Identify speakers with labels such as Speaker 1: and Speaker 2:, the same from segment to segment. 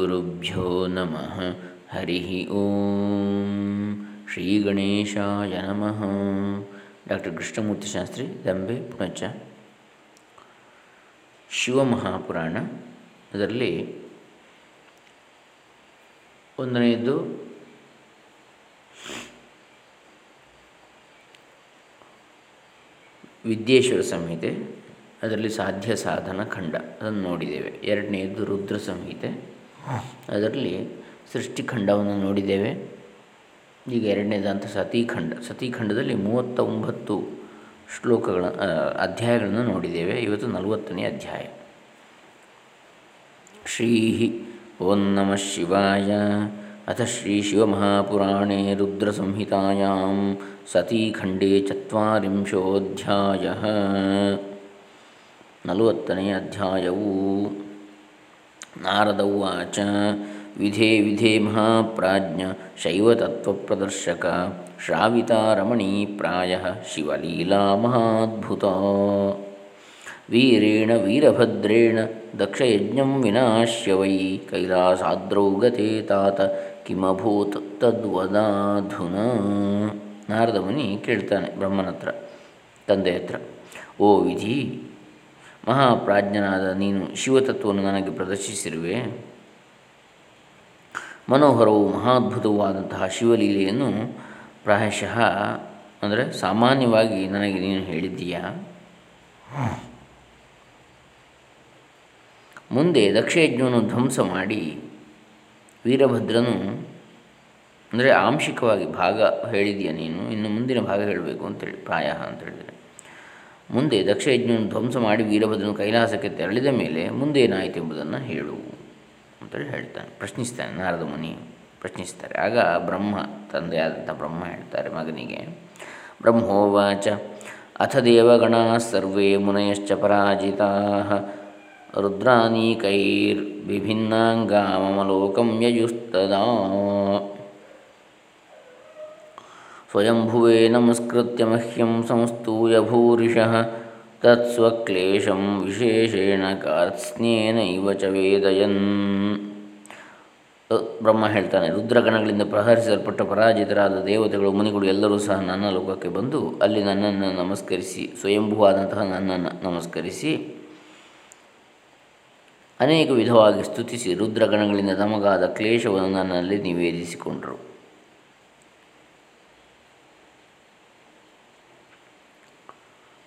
Speaker 1: ಗುರುಭ್ಯೋ ನಮಃ ಹರಿ ಓಂ ಶ್ರೀ ಗಣೇಶಾಯ ನಮಃ ಡಾಕ್ಟರ್ ಕೃಷ್ಣಮೂರ್ತಿ ಶಾಸ್ತ್ರಿ ದಂಬೆ ಪುಣಚ ಶಿವಮಹಾಪುರಾಣ ಅದರಲ್ಲಿ ಒಂದನೆಯದು ವಿದ್ಯೇಶ್ವರ ಸಂಹಿತೆ, ಅದರಲ್ಲಿ ಸಾಧ್ಯ ಸಾಧನ ಖಂಡ, ಅದನ್ನು ನೋಡಿದ್ದೇವೆ. ಎರಡನೆಯದು ರುದ್ರ ಸಂಹಿತೆ. ಅದರಲ್ಲಿ ಸೃಷ್ಟಿಖಂಡವನ್ನು ನೋಡಿದ್ದೇವೆ. ಈಗ ಎರಡನೇದಂತ ಸತೀಖಂಡ ಸತೀಖಂಡದಲ್ಲಿ ಮೂವತ್ತ ಒಂಬತ್ತು ಶ್ಲೋಕಗಳ ಅಧ್ಯಾಯಗಳನ್ನು ನೋಡಿದ್ದೇವೆ. ಇವತ್ತು ನಲವತ್ತನೇ ಅಧ್ಯಾಯ. ಶ್ರೀ ಓಂ ನಮಃ ಶಿವಾಯ. ಅಥ ಶ್ರೀ ಶಿವಮಹಾಪುರಾಣೇ ರುದ್ರಸಂಹಿತಾಯಾಂ ಸತೀಖಂಡೇ ಚತ್ವರಿಂಶೋಧ್ಯಾಯ. ನಲವತ್ತನೆಯ ಅಧ್ಯಾಯವು ನಾರದ ಉವಾಚ. ವಿಧೇ ವಿಧೇ ಮಹಾಪ್ರಾಜ್ಞ ಶೈವತತ್ವಪ್ರದರ್ಶಕ ಶ್ರಾವಿತಾರಮಣೀ ಪ್ರಾಯ ಶಿವಲೀಲಾ ಮಹಾದ್ಭುತ. ವೀರೇಣ ವೀರಭದ್ರೇಣ ದಕ್ಷಯಜ್ಞಂ ವಿನಾಶ್ಯ ವೈ. ಕೈಲಾಸಾದ್ರೌ ಗತೆ ತಾತ ಕಿಮಭೂತ್ ತದ್ವದಾಧುನ. ನಾರದ ಮುನಿ ಕೇಳ್ತಾನೆ ಬ್ರಹ್ಮನ ಹತ್ರ, ತಂದೆ ಹತ್ರ. ಓ ವಿಧಿ ಮಹಾಪ್ರಾಜ್ಞನಾದ ನೀನು ಶಿವತತ್ವವನ್ನು ನನಗೆ ಪ್ರದರ್ಶಿಸಿರುವೆ. ಮನೋಹರವು ಮಹಾದ್ಭುತವಾದಂತಹ ಶಿವಲೀಲೆಯನ್ನು ಪ್ರಾಯಶಃ, ಅಂದರೆ ಸಾಮಾನ್ಯವಾಗಿ ನನಗೆ ನೀನು ಹೇಳಿದ್ದೀಯಾ? ಮುಂದೆ ದಕ್ಷಯಜ್ಞವನ್ನು ಧ್ವಂಸ ಮಾಡಿ ವೀರಭದ್ರನು, ಅಂದರೆ ಆಂಶಿಕವಾಗಿ ಭಾಗ ಹೇಳಿದೀಯ ನೀನು? ಇನ್ನು ಮುಂದಿನ ಭಾಗ ಹೇಳಬೇಕು ಅಂತೇಳಿ ಪ್ರಾಯ ಅಂತ ಹೇಳಿದರೆ. ಮುಂದೆ ದಕ್ಷಯಜ್ಞನ ಧ್ವಂಸ ಮಾಡಿ ವೀರಭದ್ರನು ಕೈಲಾಸಕ್ಕೆ ತೆರಳಿದ ಮೇಲೆ ಮುಂದೆ ಏನಾಯಿತು ಎಂಬುದನ್ನು ಹೇಳು ಅಂತೇಳಿ ಹೇಳ್ತಾನೆ. ಪ್ರಶ್ನಿಸ್ತಾನೆ ನಾರದ ಮುನಿ, ಪ್ರಶ್ನಿಸ್ತಾರೆ. ಆಗ ಬ್ರಹ್ಮ, ತಂದೆಯಾದಂಥ ಬ್ರಹ್ಮ ಹೇಳ್ತಾರೆ ಮಗನಿಗೆ, ಬ್ರಹ್ಮೋವಾಚ, ಅಥ ದೇವಗಣ ಸರ್ವೇ ಮುನಯಶ್ಚ ಪರಾಜಿತಾ, ರುದ್ರಾನೀಕೈರ್ ವಿಭಿನ್ನಾಂಗಾಮಲೋಕಂ ಲೋಕಂ ಯಯುಸ್ತದಾ ಸ್ವಯಂಭುವೇ ನಮಸ್ಕೃತ್ಯ ಮಹ್ಯಂ ಸಂಸ್ತೂಯ ಭೂರಿಶಃ ತತ್ಸ್ವಕ್ಲೇಶಂ ವಿಶೇಷೇಣ ಕಾರ್ತ್ಸ್ನೇನೈವ ಚ ವೇದಯನ್ ಬ್ರಹ್ಮ ಹೇಳ್ತಾನೆ, ರುದ್ರಗಣಗಳಿಂದ ಪ್ರಹರಿಸಲ್ಪಟ್ಟ ಪರಾಜಿತರಾದ ದೇವತೆಗಳು, ಮುನಿಗಳು ಎಲ್ಲರೂ ಸಹ ನನ್ನ ಲೋಕಕ್ಕೆ ಬಂದು ಅಲ್ಲಿ ನನ್ನನ್ನು ನಮಸ್ಕರಿಸಿ, ಸ್ವಯಂಭುವಾದಂತಹ ನನ್ನನ್ನು ನಮಸ್ಕರಿಸಿ, ಅನೇಕ ವಿಧವಾಗಿ ಸ್ತುತಿಸಿ ರುದ್ರಗಣಗಳಿಂದ ತಮಗಾದ ಕ್ಲೇಶವನ್ನು ನನ್ನಲ್ಲಿ ನಿವೇದಿಸಿಕೊಂಡರು.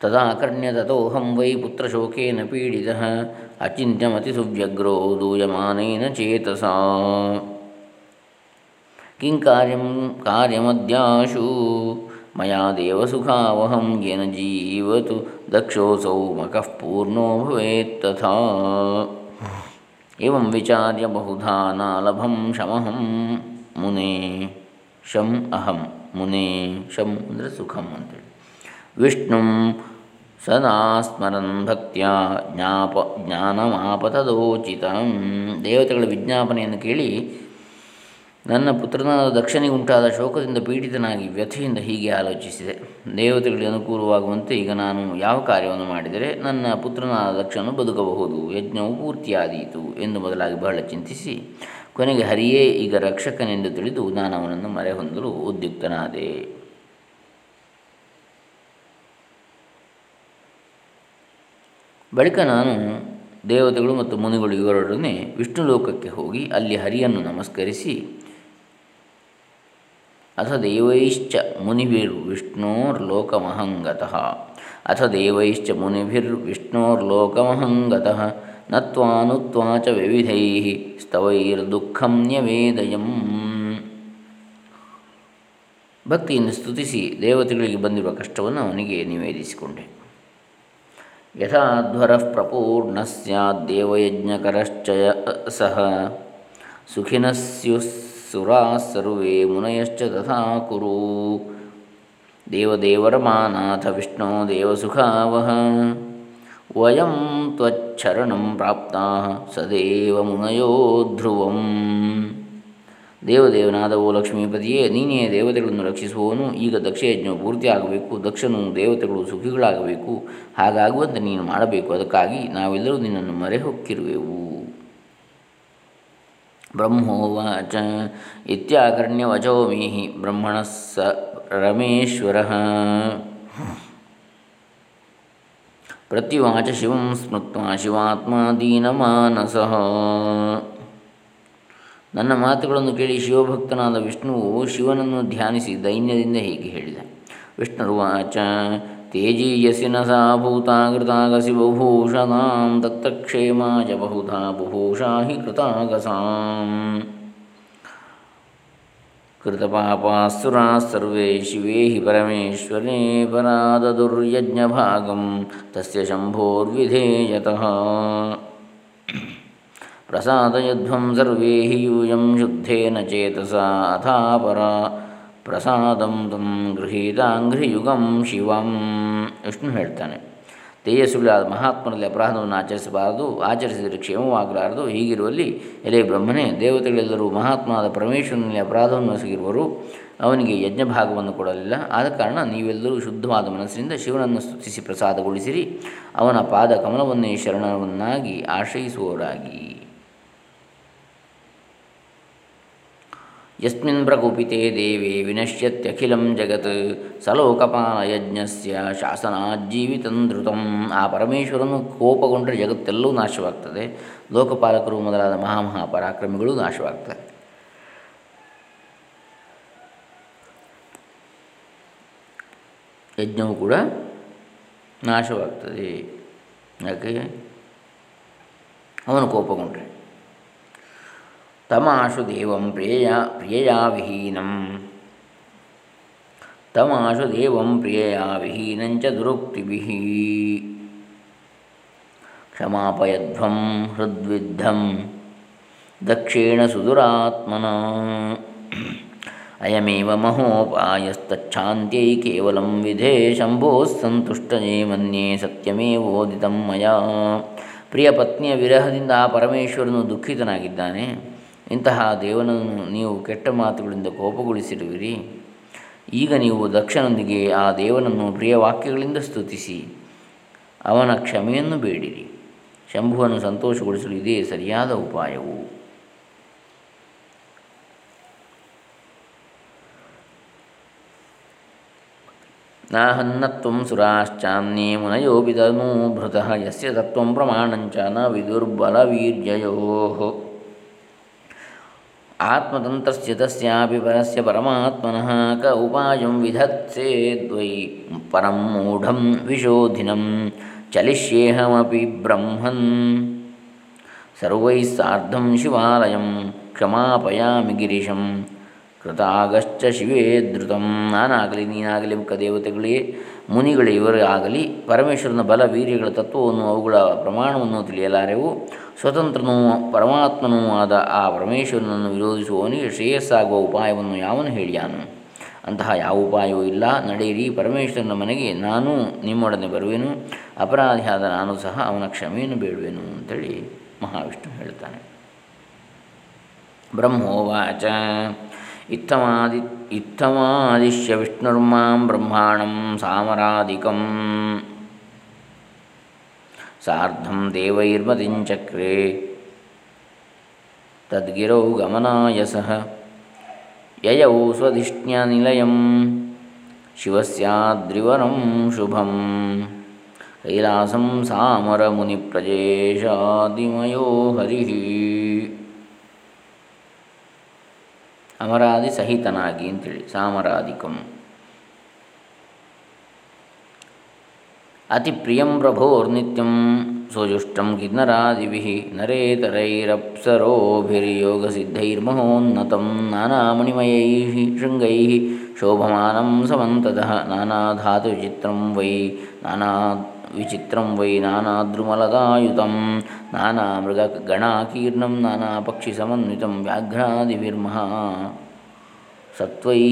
Speaker 1: ತದಾಕರ್ಣ್ಯ ತಥೋಹಂ ವೈ ಪುತ್ರಶೋಕೇನ ಪೀಡಿತಃ ಅಚಿಂತ್ಯಮತಿಸುವ್ಯಗ್ರೋ ದೂಯಮಾನೇನ ಚೇತಸಾ ಕಿಂ ಕಾರ್ಯಂ ಕಾರ್ಯಮದ್ಯಾಶು ಮಯಾ ದೇವಸುಖಾವಹಂ ಯೇನ ಜೀವತು ದಕ್ಷೋಸೌ ಮಕಃ ಪೂರ್ಣೋ ಭವೇತ್ ತಥಾ ಏವಂ ವಿಚಾರ್ಯ ಬಹುಧಾ ನಾಲಭಂ ಶಮಹಂ ಮುನೇ ಶಂ ಅಹಂ ಮುನೇ ಶಂ ಅಂದರೆ ಸುಖಂ ಅಂತೇಳಿ ವಿಷ್ಣು ಸದಾ ಸ್ಮರನ್ ಭಕ್ತಿಯ ಜ್ಞಾಪ ಜ್ಞಾನಮಾಪತದೋಚಿತ ದೇವತೆಗಳ ವಿಜ್ಞಾಪನೆಯನ್ನು ಕೇಳಿ, ನನ್ನ ಪುತ್ರನಾದ ದಕ್ಷನಿಗುಂಟಾದ ಶೋಕದಿಂದ ಪೀಡಿತನಾಗಿ ವ್ಯಥೆಯಿಂದ ಹೀಗೆ ಆಲೋಚಿಸಿದೆ. ದೇವತೆಗಳಿಗೆ ಅನುಕೂಲವಾಗುವಂತೆ ಈಗ ನಾನು ಯಾವ ಕಾರ್ಯವನ್ನು ಮಾಡಿದರೆ ನನ್ನ ಪುತ್ರನಾದ ದಕ್ಷನು ಬದುಕಬಹುದು. ಯಜ್ಞವು ಪೂರ್ತಿಯಾದೀತು ಎಂದು ಮೊದಲಾಗಿ ಬಹಳ ಚಿಂತಿಸಿ, ಕೊನೆಗೆ ಹರಿಯೇ ಈಗ ರಕ್ಷಕನೆಂದು ತಿಳಿದು ನಾನು ಅವನನ್ನು ಮರೆ ಹೊಂದಲು ಉದ್ಯುಕ್ತನಾದೆ. ಬಳಿಕ ನಾನು ದೇವತೆಗಳು ಮತ್ತು ಮುನಿಗಳು ಇವರೊಡನೆ ವಿಷ್ಣು ಲೋಕಕ್ಕೆ ಹೋಗಿ ಅಲ್ಲಿ ಹರಿಯನ್ನು ನಮಸ್ಕರಿಸಿ, ಅಥ ದೇವೈಶ್ಚ ಮುನಿಭಿರ್ವಿಷ್ಣೋರ್ಲೋಕಮಹಂಗತಃ ಅಥ ದೇವೈಶ್ಚ ಮುನಿಭಿರ್ವಿಷ್ಣೋರ್ಲೋಕಮಹಂಗತಃ ನತ್ವಾನುತ್ವಾ ಚ ವಿವಿಧೈ ಸ್ತವೈರ್ದುಃಖಂ ನ್ಯವೇದಯಂ. ಭಕ್ತಿಯನ್ನು ಸ್ತುತಿಸಿ ದೇವತೆಗಳಿಗೆ ಬಂದಿರುವ ಕಷ್ಟವನ್ನು ಅವನಿಗೆ ನಿವೇದಿಸಿಕೊಂಡೆ. ಯಥಾಧ್ವರ ಪ್ರಪೂರ್ಣ ಸ್ಯಾದ್ದೇವಯಜ್ಞಕರಶ್ಚಯ ಸಹ ಸುಖಿನಸ್ಯುಸುರಾ ಸರ್ವೇ ಮುನಯಶ್ಚ ತಥಾ ಕುರು ದೇವದೇವರಮಾನಾಥ ವಿಷ್ಣು ದೇವಸುಖಾವಹ ವಯಂ ತ್ವಚ್ಛರಣಂ ಪ್ರಾಪ್ತಾ ಸದೇವ ಮುನಯೋ ಧ್ರುವಂ ದೇವದೇವನಾದ ಓ ಲಕ್ಷ್ಮೀಪತಿಯೇ, ನೀನೇ ದೇವತೆಗಳನ್ನು ರಕ್ಷಿಸುವವನು. ಈಗ ದಕ್ಷಯಜ್ಞ ಪೂರ್ತಿಯಾಗಬೇಕು, ದಕ್ಷನು ದೇವತೆಗಳು ಸುಖಿಗಳಾಗಬೇಕು. ಹಾಗಾಗುವಂತೆ ನೀನು ಮಾಡಬೇಕು. ಅದಕ್ಕಾಗಿ ನಾವೆಲ್ಲರೂ ನಿನ್ನನ್ನು ಮರೆ ಹೊಕ್ಕಿರುವೆವು ಬ್ರಹ್ಮೋವಾಚ ಇತ್ಯಾಕರ್ಣ್ಯವಚೋಮೀಹಿ ಬ್ರಹ್ಮಣ ಸ ರಮೇಶ್ವರ. ಪ್ರತಿವಾಚ ಶಿವಂ ಸ್ಮೃತ್ವ ಶಿವಾತ್ಮ ದೀನಮಾನಸ ನನ್ನ ಮಾತುಗಳನ್ನು ಕೇಳಿ ಶಿವಭಕ್ತನಾದ ವಿಷ್ಣುವು ಶಿವನನ್ನು ಧ್ಯಾನಿಸಿ ದೈನ್ಯದಿಂದ ಹೀಗೆ ಹೇಳಿದ. ವಿಷ್ಣುರ್ವಾಚ ತೇಜೀಯಸಿನ ಸಾ ಭೂತಾಗೃತಾಗಸಿ ಬಭೂಷತಾಂ ತತ್ತಕ್ಷೇಮಾಯ ಬಹುಧಾ ಬುಭೂಷಾ ಹಿ ಕೃತಾಗಸಾಂ. ಕೃತಪಾಪಾಸುರಾ ಸರ್ವೇ ಶಿವೇ ಹಿ ಪರಮೇಶ್ವರೇ ಪರಾದದುರ್ಯಜ್ಞಭಾಗಂ ತಸ್ಯ ಶಂಭೋರ್ವಿಧೇಯತಃ. ಪ್ರಸಾದಯಧ್ವಂ ಸರ್ವೇ ಹಿ ಯೂಯಂ ಶುದ್ಧೇನ ಚೇತಸಾ ಅಥಾಪರ ಪ್ರಸಾದಂ ತಂ ಗೃಹೀತಾಂಘ್ರಿಯುಗಂ ಶಿವಂ ವಿಷ್ಣು ಹೇಳ್ತಾನೆ ತೇಜಸ್ಸುಳ್ಳ ಮಹಾತ್ಮನಲ್ಲಿ ಅಪರಾಧವನ್ನು ಆಚರಿಸಬಾರದು, ಆಚರಿಸಿದರೆ ಕ್ಷೇಮವಾಗಲಾರದು, ಹೀಗಿರುವಲ್ಲಿ ಎಲೆ ಬ್ರಹ್ಮನೇ, ದೇವತೆಗಳೆಲ್ಲರೂ ಮಹಾತ್ಮನಾದ ಪರಮೇಶ್ವರನಲ್ಲಿ ಅಪರಾಧವನ್ನು ಎಸಗಿರುವರು ಅವನಿಗೆ ಯಜ್ಞಭಾಗವನ್ನು ಕೊಡಲಿಲ್ಲ. ಆದ ಕಾರಣ ನೀವೆಲ್ಲರೂ ಶುದ್ಧವಾದ ಮನಸ್ಸಿನಿಂದ ಶಿವನನ್ನು ಸ್ತುತಿಸಿ ಪ್ರಸಾದಗೊಳಿಸಿರಿ. ಅವನ ಪಾದ ಕಮಲವನ್ನೇ ಶರಣವನ್ನಾಗಿ ಆಶ್ರಯಿಸುವವರಾಗಿ. ಯಸ್ಮಿನ್ ಪ್ರಕುಪಿತೆ ದೇವಿ ವಿನಶ್ಯತ್ಯಖಿಲಂ ಜಗತ್ ಸಲೋಕಪಾಲಯಜ್ಞಸ್ಯ ಶಾಸನಾಜ್ಜೀವಿತಂಧೃತಂ ಆ ಪರಮೇಶ್ವರನು ಕೋಪಗೊಂಡರೆ ಜಗತ್ತೆಲ್ಲವೂ ನಾಶವಾಗ್ತದೆ। ಲೋಕಪಾಲಕರು ಮೊದಲಾದ ಮಹಾಮಹಾಪರಾಕ್ರಮಿಗಳು ನಾಶವಾಗ್ತದೆ ಯಜ್ಞವು ಕೂಡ ನಾಶವಾಗ್ತದೆ. ಯಾಕೆ? ಅವನು ಕೋಪಗೊಂಡ್ರೆ. ತಮಾಶು ದೇವಂ ಪ್ರಿಯ ಪ್ರಿಯಯಾ ವಿಹೀನಂ ತಮಾಶು ದೇವಂ ಪ್ರಿಯಯಾ ವಿಹೀನಂಚ ದುರುಕ್ತಿಭಿ. ಕ್ಷಮಾಪಯಧ್ವಂ ಹೃದ್ವಿದ್ಧಂ ದಕ್ಷಿಣ ಸುದುರಾತ್ಮನ. ಅಯಮೇವ ಮಹೋಪಾಯಸ್ತಚ್ಛಾಂತ್ಯೈ ಕೇವಲಂ ವಿಧೇ ಶಂಭೋಸ್ಸಂತುಷ್ಟಯೇ ಮನ್ಯೇ ಸತ್ಯಮೇವೋದಿತಂ ಮಯ. ಪ್ರಿಯ ಪತ್ನಿಯ ವಿರಹದಿಂದ ಆ ಪರಮೇಶ್ವರನು ದುಃಖಿತನಾಗಿದ್ದಾನೆ. ಇಂತಹ ದೇವನನ್ನು ನೀವು ಕೆಟ್ಟ ಮಾತುಗಳಿಂದ ಕೋಪಗೊಳಿಸಿರುವಿರಿ. ಈಗ ನೀವು ದಕ್ಷನೊಂದಿಗೆ ಆ ದೇವನನ್ನು ಪ್ರಿಯ ವಾಕ್ಯಗಳಿಂದ ಸ್ತುತಿಸಿ. ಅವನ ಕ್ಷಮೆಯನ್ನು ಬೇಡಿರಿ. ಶಂಭುವನ್ನು ಸಂತೋಷಗೊಳಿಸಲು ಇದೇ ಸರಿಯಾದ ಉಪಾಯವು. ನಾಹನ್ನತ್ವ ಸುರಾಶ್ಚಾನ್ಯೇ ಮುನಯೋಪಿ ಭೃತಃ ಯಸ್ಯ ತತ್ವಂ ಪ್ರಮಾಣಂಚ ನ ವಿದುರ್ಬಲವೀರ್ಯಯೋ. ಆತ್ಮತಂತ್ರಸ್ಯ ತಸ್ಯಾಪಿ ಪರಸ್ಯ ಪರಮಾತ್ಮನಃ ಕ ಉಪಾಯಂ ವಿಧತ್ಸೇದ್ವೈ ಪರಂ ಮೂಢಂ ವಿಶೋಧಿನಂ ಚಲಿಷ್ಯೇಹಮಪಿ ಬ್ರಹ್ಮನ್ ಸರ್ವೈಃ ಸಾರ್ಧಂ ಶಿವಾಲಯಂ ಕ್ಷಮಾಪಯಾಮಿ ಗಿರಿಶಂ ಕೃತಾಗಶ್ಚ ಶಿವೇ ಧೃತಂ ನಾನಾಗಲಿ ನೀನಾಗಲಿ ಮುಖ ದೇವತೆಗಳೇ ಮುನಿಗಳೇ ಆಗಲಿ, ಪರಮೇಶ್ವರನ ಬಲ ವೀರ್ಯಗಳ ತತ್ವವನ್ನು ಅವುಗಳ ಪ್ರಮಾಣವನ್ನು ತಿಳಿಯಲಾರೆವು. ಸ್ವತಂತ್ರನೂ ಪರಮಾತ್ಮನೂ ಆದ ಆ ಪರಮೇಶ್ವರನನ್ನು ವಿರೋಧಿಸುವವನಿಗೆ ಶ್ರೇಯಸ್ಸಾಗುವ ಉಪಾಯವನ್ನು ಯಾವನು ಹೇಳಿಯಾನು? ಅಂತಹ ಯಾವ ಉಪಾಯವೂ ಇಲ್ಲ. ನಡೆಯಿರಿ, ಪರಮೇಶ್ವರನ ಮನೆಗೆ ನಾನು ನಿಮ್ಮೊಡನೆ ಬರುವೆನು. ಅಪರಾಧಿಯಾದ ನಾನು ಸಹ ಅವನ ಕ್ಷಮೆಯನ್ನು ಬೇಡುವೆನು ಅಂತೇಳಿ ಮಹಾವಿಷ್ಣು ಹೇಳ್ತಾನೆ ಬ್ರಹ್ಮೋವಾಚ. ಇತ್ತಮಾದಿ, ಇತ್ತಮಾದಿಶ್ಯ ವಿಷ್ಣುರ್ಮಾಂ ಬ್ರಹ್ಮಾಣಂ ಸಾಮರಾಧಿಕಂ. ಸಾರ್ಧಂ ದೇವೈರ್ಮತಿಂಚಕ್ರೆ ತದ್ಗಿರೌ ಗಮನಾಯ ಸಹ. ಯಯೌ ಸ್ವಧಿಷ್ಣ್ಯನಿಲಯಂ ಶಿವಸ್ಯಾದ್ರಿವರಂ ಶುಭಂ. ಕೈಲಾಸಂ ಸಾಮರಮುನಿಪ್ರಜೇಶಾದಿಮಯೋ ಹರಿ. ಅಮರಾದಿ ಸಹಿತನಾಗಿ ಅಂತೇಳಿ. ಸಾಮರಾಧಿಕಂ ಅತಿ ಪ್ರಿಯಂ ಪ್ರಭೋರ್ನಿತ್ಯಂ ಸೋಜುಷ್ಟಂ ಕಿನ್ನರಾದಿಭಿ ನರೇತರೈರಪ್ಸರೋಭಿರ್ಯೋಗಸಿದ್ಧೈರ್ಮಹೋನ್ನತಂ ನಾನಾಮಣಿಮಯೈಃ ಶೃಂಗೈಃ ಶೋಭಮಾನಂ ಸಮಂತತಃ ನಾನಾಧಾತುಚಿತ್ರಂ ವೈ ನಾನಾ ವಿಚಿತ್ರಂ ವೈ ನಾನಾದ್ರುಮಲದಾಯುತಂ ನಾನಾ ಮೃಗ ಗಣಾಕೀರ್ಣಂ ನಾನಾ ಪಕ್ಷಿ ಸಮನ್ವಿತಂ ವ್ಯಾಘ್ರಾದಿಭಿರ್ಮಹಾ ಸತ್ವೈ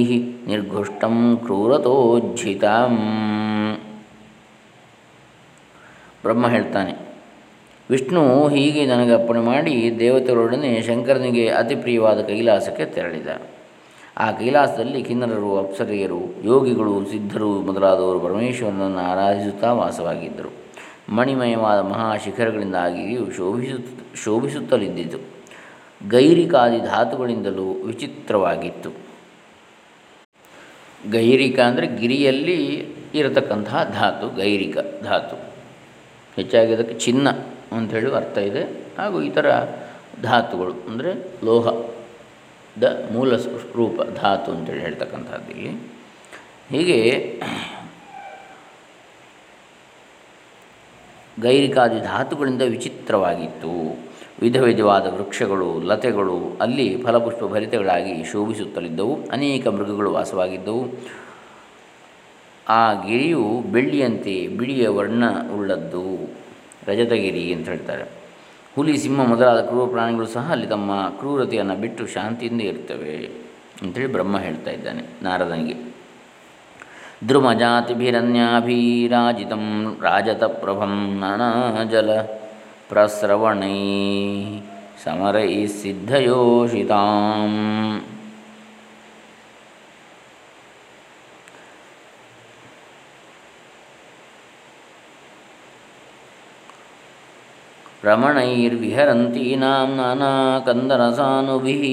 Speaker 1: ನಿರ್ಘುಷ್ಟಂ ಕ್ರೂರತೋಜ್ಜಿತಂ ಬ್ರಹ್ಮ ಹೇಳ್ತಾನೆ, ವಿಷ್ಣು ಹೀಗೆ ನನಗೆ ಅಪ್ಪಣೆ ಮಾಡಿ ದೇವತೆಗಳೊಡನೆ ಶಂಕರನಿಗೆ ಅತಿ ಪ್ರಿಯವಾದ ಕೈಲಾಸಕ್ಕೆ ತೆರಳಿದ. ಆ ಕೈಲಾಸದಲ್ಲಿ ಕಿನ್ನರರು, ಅಪ್ಸರೆಯರು, ಯೋಗಿಗಳು, ಸಿದ್ಧರು ಮೊದಲಾದವರು ಪರಮೇಶ್ವರನನ್ನು ಆರಾಧಿಸುತ್ತಾ ವಾಸವಾಗಿದ್ದರು. ಮಣಿಮಯವಾದ ಮಹಾಶಿಖರಗಳಿಂದಾಗಿ ಶೋಭಿಸುತ್ತ ಶೋಭಿಸುತ್ತಲಿದ್ದಿತು. ಗೈರಿಕಾದಿ ಧಾತುಗಳಿಂದಲೂ ವಿಚಿತ್ರವಾಗಿತ್ತು. ಗೈರಿಕ ಅಂದರೆ ಗಿರಿಯಲ್ಲಿ ಇರತಕ್ಕಂತಹ ಧಾತು, ಗೈರಿಕ ಧಾತು. ಹೆಚ್ಚಾಗಿ ಅದಕ್ಕೆ ಚಿನ್ನ ಅಂಥೇಳಿ ಅರ್ಥ ಇದೆ. ಹಾಗೂ ಇತರ ಧಾತುಗಳು ಅಂದರೆ ಲೋಹದ ಮೂಲ ರೂಪ ಧಾತು ಅಂತೇಳಿ ಹೇಳ್ತಕ್ಕಂಥದ್ದು ಇಲ್ಲಿ. ಹೀಗೆ ಗೈರಿಕಾದಿ ಧಾತುಗಳಿಂದ ವಿಚಿತ್ರವಾಗಿತ್ತು. ವಿಧ ವಿಧವಾದ ವೃಕ್ಷಗಳು, ಲತೆಗಳು ಅಲ್ಲಿ ಫಲಪುಷ್ಪ ಭರಿತಗಳಾಗಿ ಶೋಭಿಸುತ್ತಲಿದ್ದವು. ಅನೇಕ ಮೃಗಗಳು ವಾಸವಾಗಿದ್ದವು. ಆ ಗಿರಿಯು ಬೆಳ್ಳಿಯಂತೆ ಬಿಳಿಯ ವರ್ಣ ಉಳ್ಳದ್ದು ರಜತಗಿರಿ ಅಂತ ಹೇಳ್ತಾರೆ. ಹುಲಿ, ಸಿಂಹ ಮೊದಲಾದ ಕ್ರೂರ ಪ್ರಾಣಿಗಳು ಸಹ ಅಲ್ಲಿ ತಮ್ಮ ಕ್ರೂರತೆಯನ್ನು ಬಿಟ್ಟು ಶಾಂತಿಯಿಂದ ಇರ್ತವೆ ಅಂತೇಳಿ ಬ್ರಹ್ಮ ಹೇಳ್ತಾ ಇದ್ದಾನೆ ನಾರದನಿಗೆ. ರಾಜತ ರಾಜತಪ್ರಭಂ ಜಲ ಪ್ರಸ್ರವಣೈ ಸಮರೈ ಸಿದ್ಧಯೋಷಿತಾಂ. रमणैर्विहरन्तीनां नानाकन्दरसानुभिः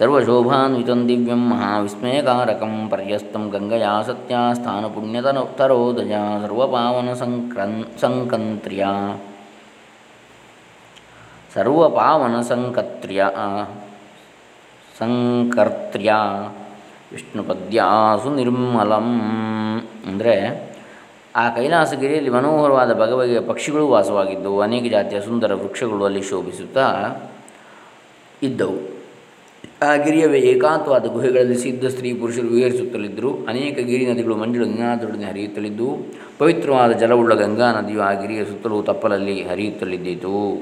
Speaker 1: सर्वशोभान्वितं दिव्यं महाविस्मयकारकं पर्यस्तं गङ्गया सत्या स्थानपुण्यतरोदया सर्वपावनसङ्क्रन् सङ्कन्त्र्या ಸರ್ವಪಾವನಸಂಕತ್ರ್ಯ ಸಂಕರ್ತ್ರ್ಯ ವಿಷ್ಣುಪದ್ಯಾಸು ನಿರ್ಮಲಂ ಅಂದರೆ ಆ ಕೈಲಾಸಗಿರಿಯಲ್ಲಿ ಮನೋಹರವಾದ ಬಗೆಬಗೆಯ ಪಕ್ಷಿಗಳು ವಾಸವಾಗಿದ್ದವು. ಅನೇಕ ಜಾತಿಯ ಸುಂದರ ವೃಕ್ಷಗಳು ಅಲ್ಲಿ ಶೋಭಿಸುತ್ತಾ ಇದ್ದವು. ಆ ಗಿರಿಯ ಏಕಾಂತವಾದ ಗುಹೆಗಳಲ್ಲಿ ಸಿದ್ಧ ಸ್ತ್ರೀ ಪುರುಷರು ವಿಹರಿಸುತ್ತಲಿದ್ದರು. ಅನೇಕ ಗಿರಿ ನದಿಗಳು ಮಂಜುಳ ನಿನಾದೊಡನೆ ಹರಿಯುತ್ತಲಿದ್ದವು. ಪವಿತ್ರವಾದ ಜಲವುಳ್ಳ ಗಂಗಾ ನದಿಯು ಆ ಗಿರಿಯ ಸುತ್ತಲೂ ತಪ್ಪಲಲ್ಲಿ ಹರಿಯುತ್ತಲಿದ್ದಿತು.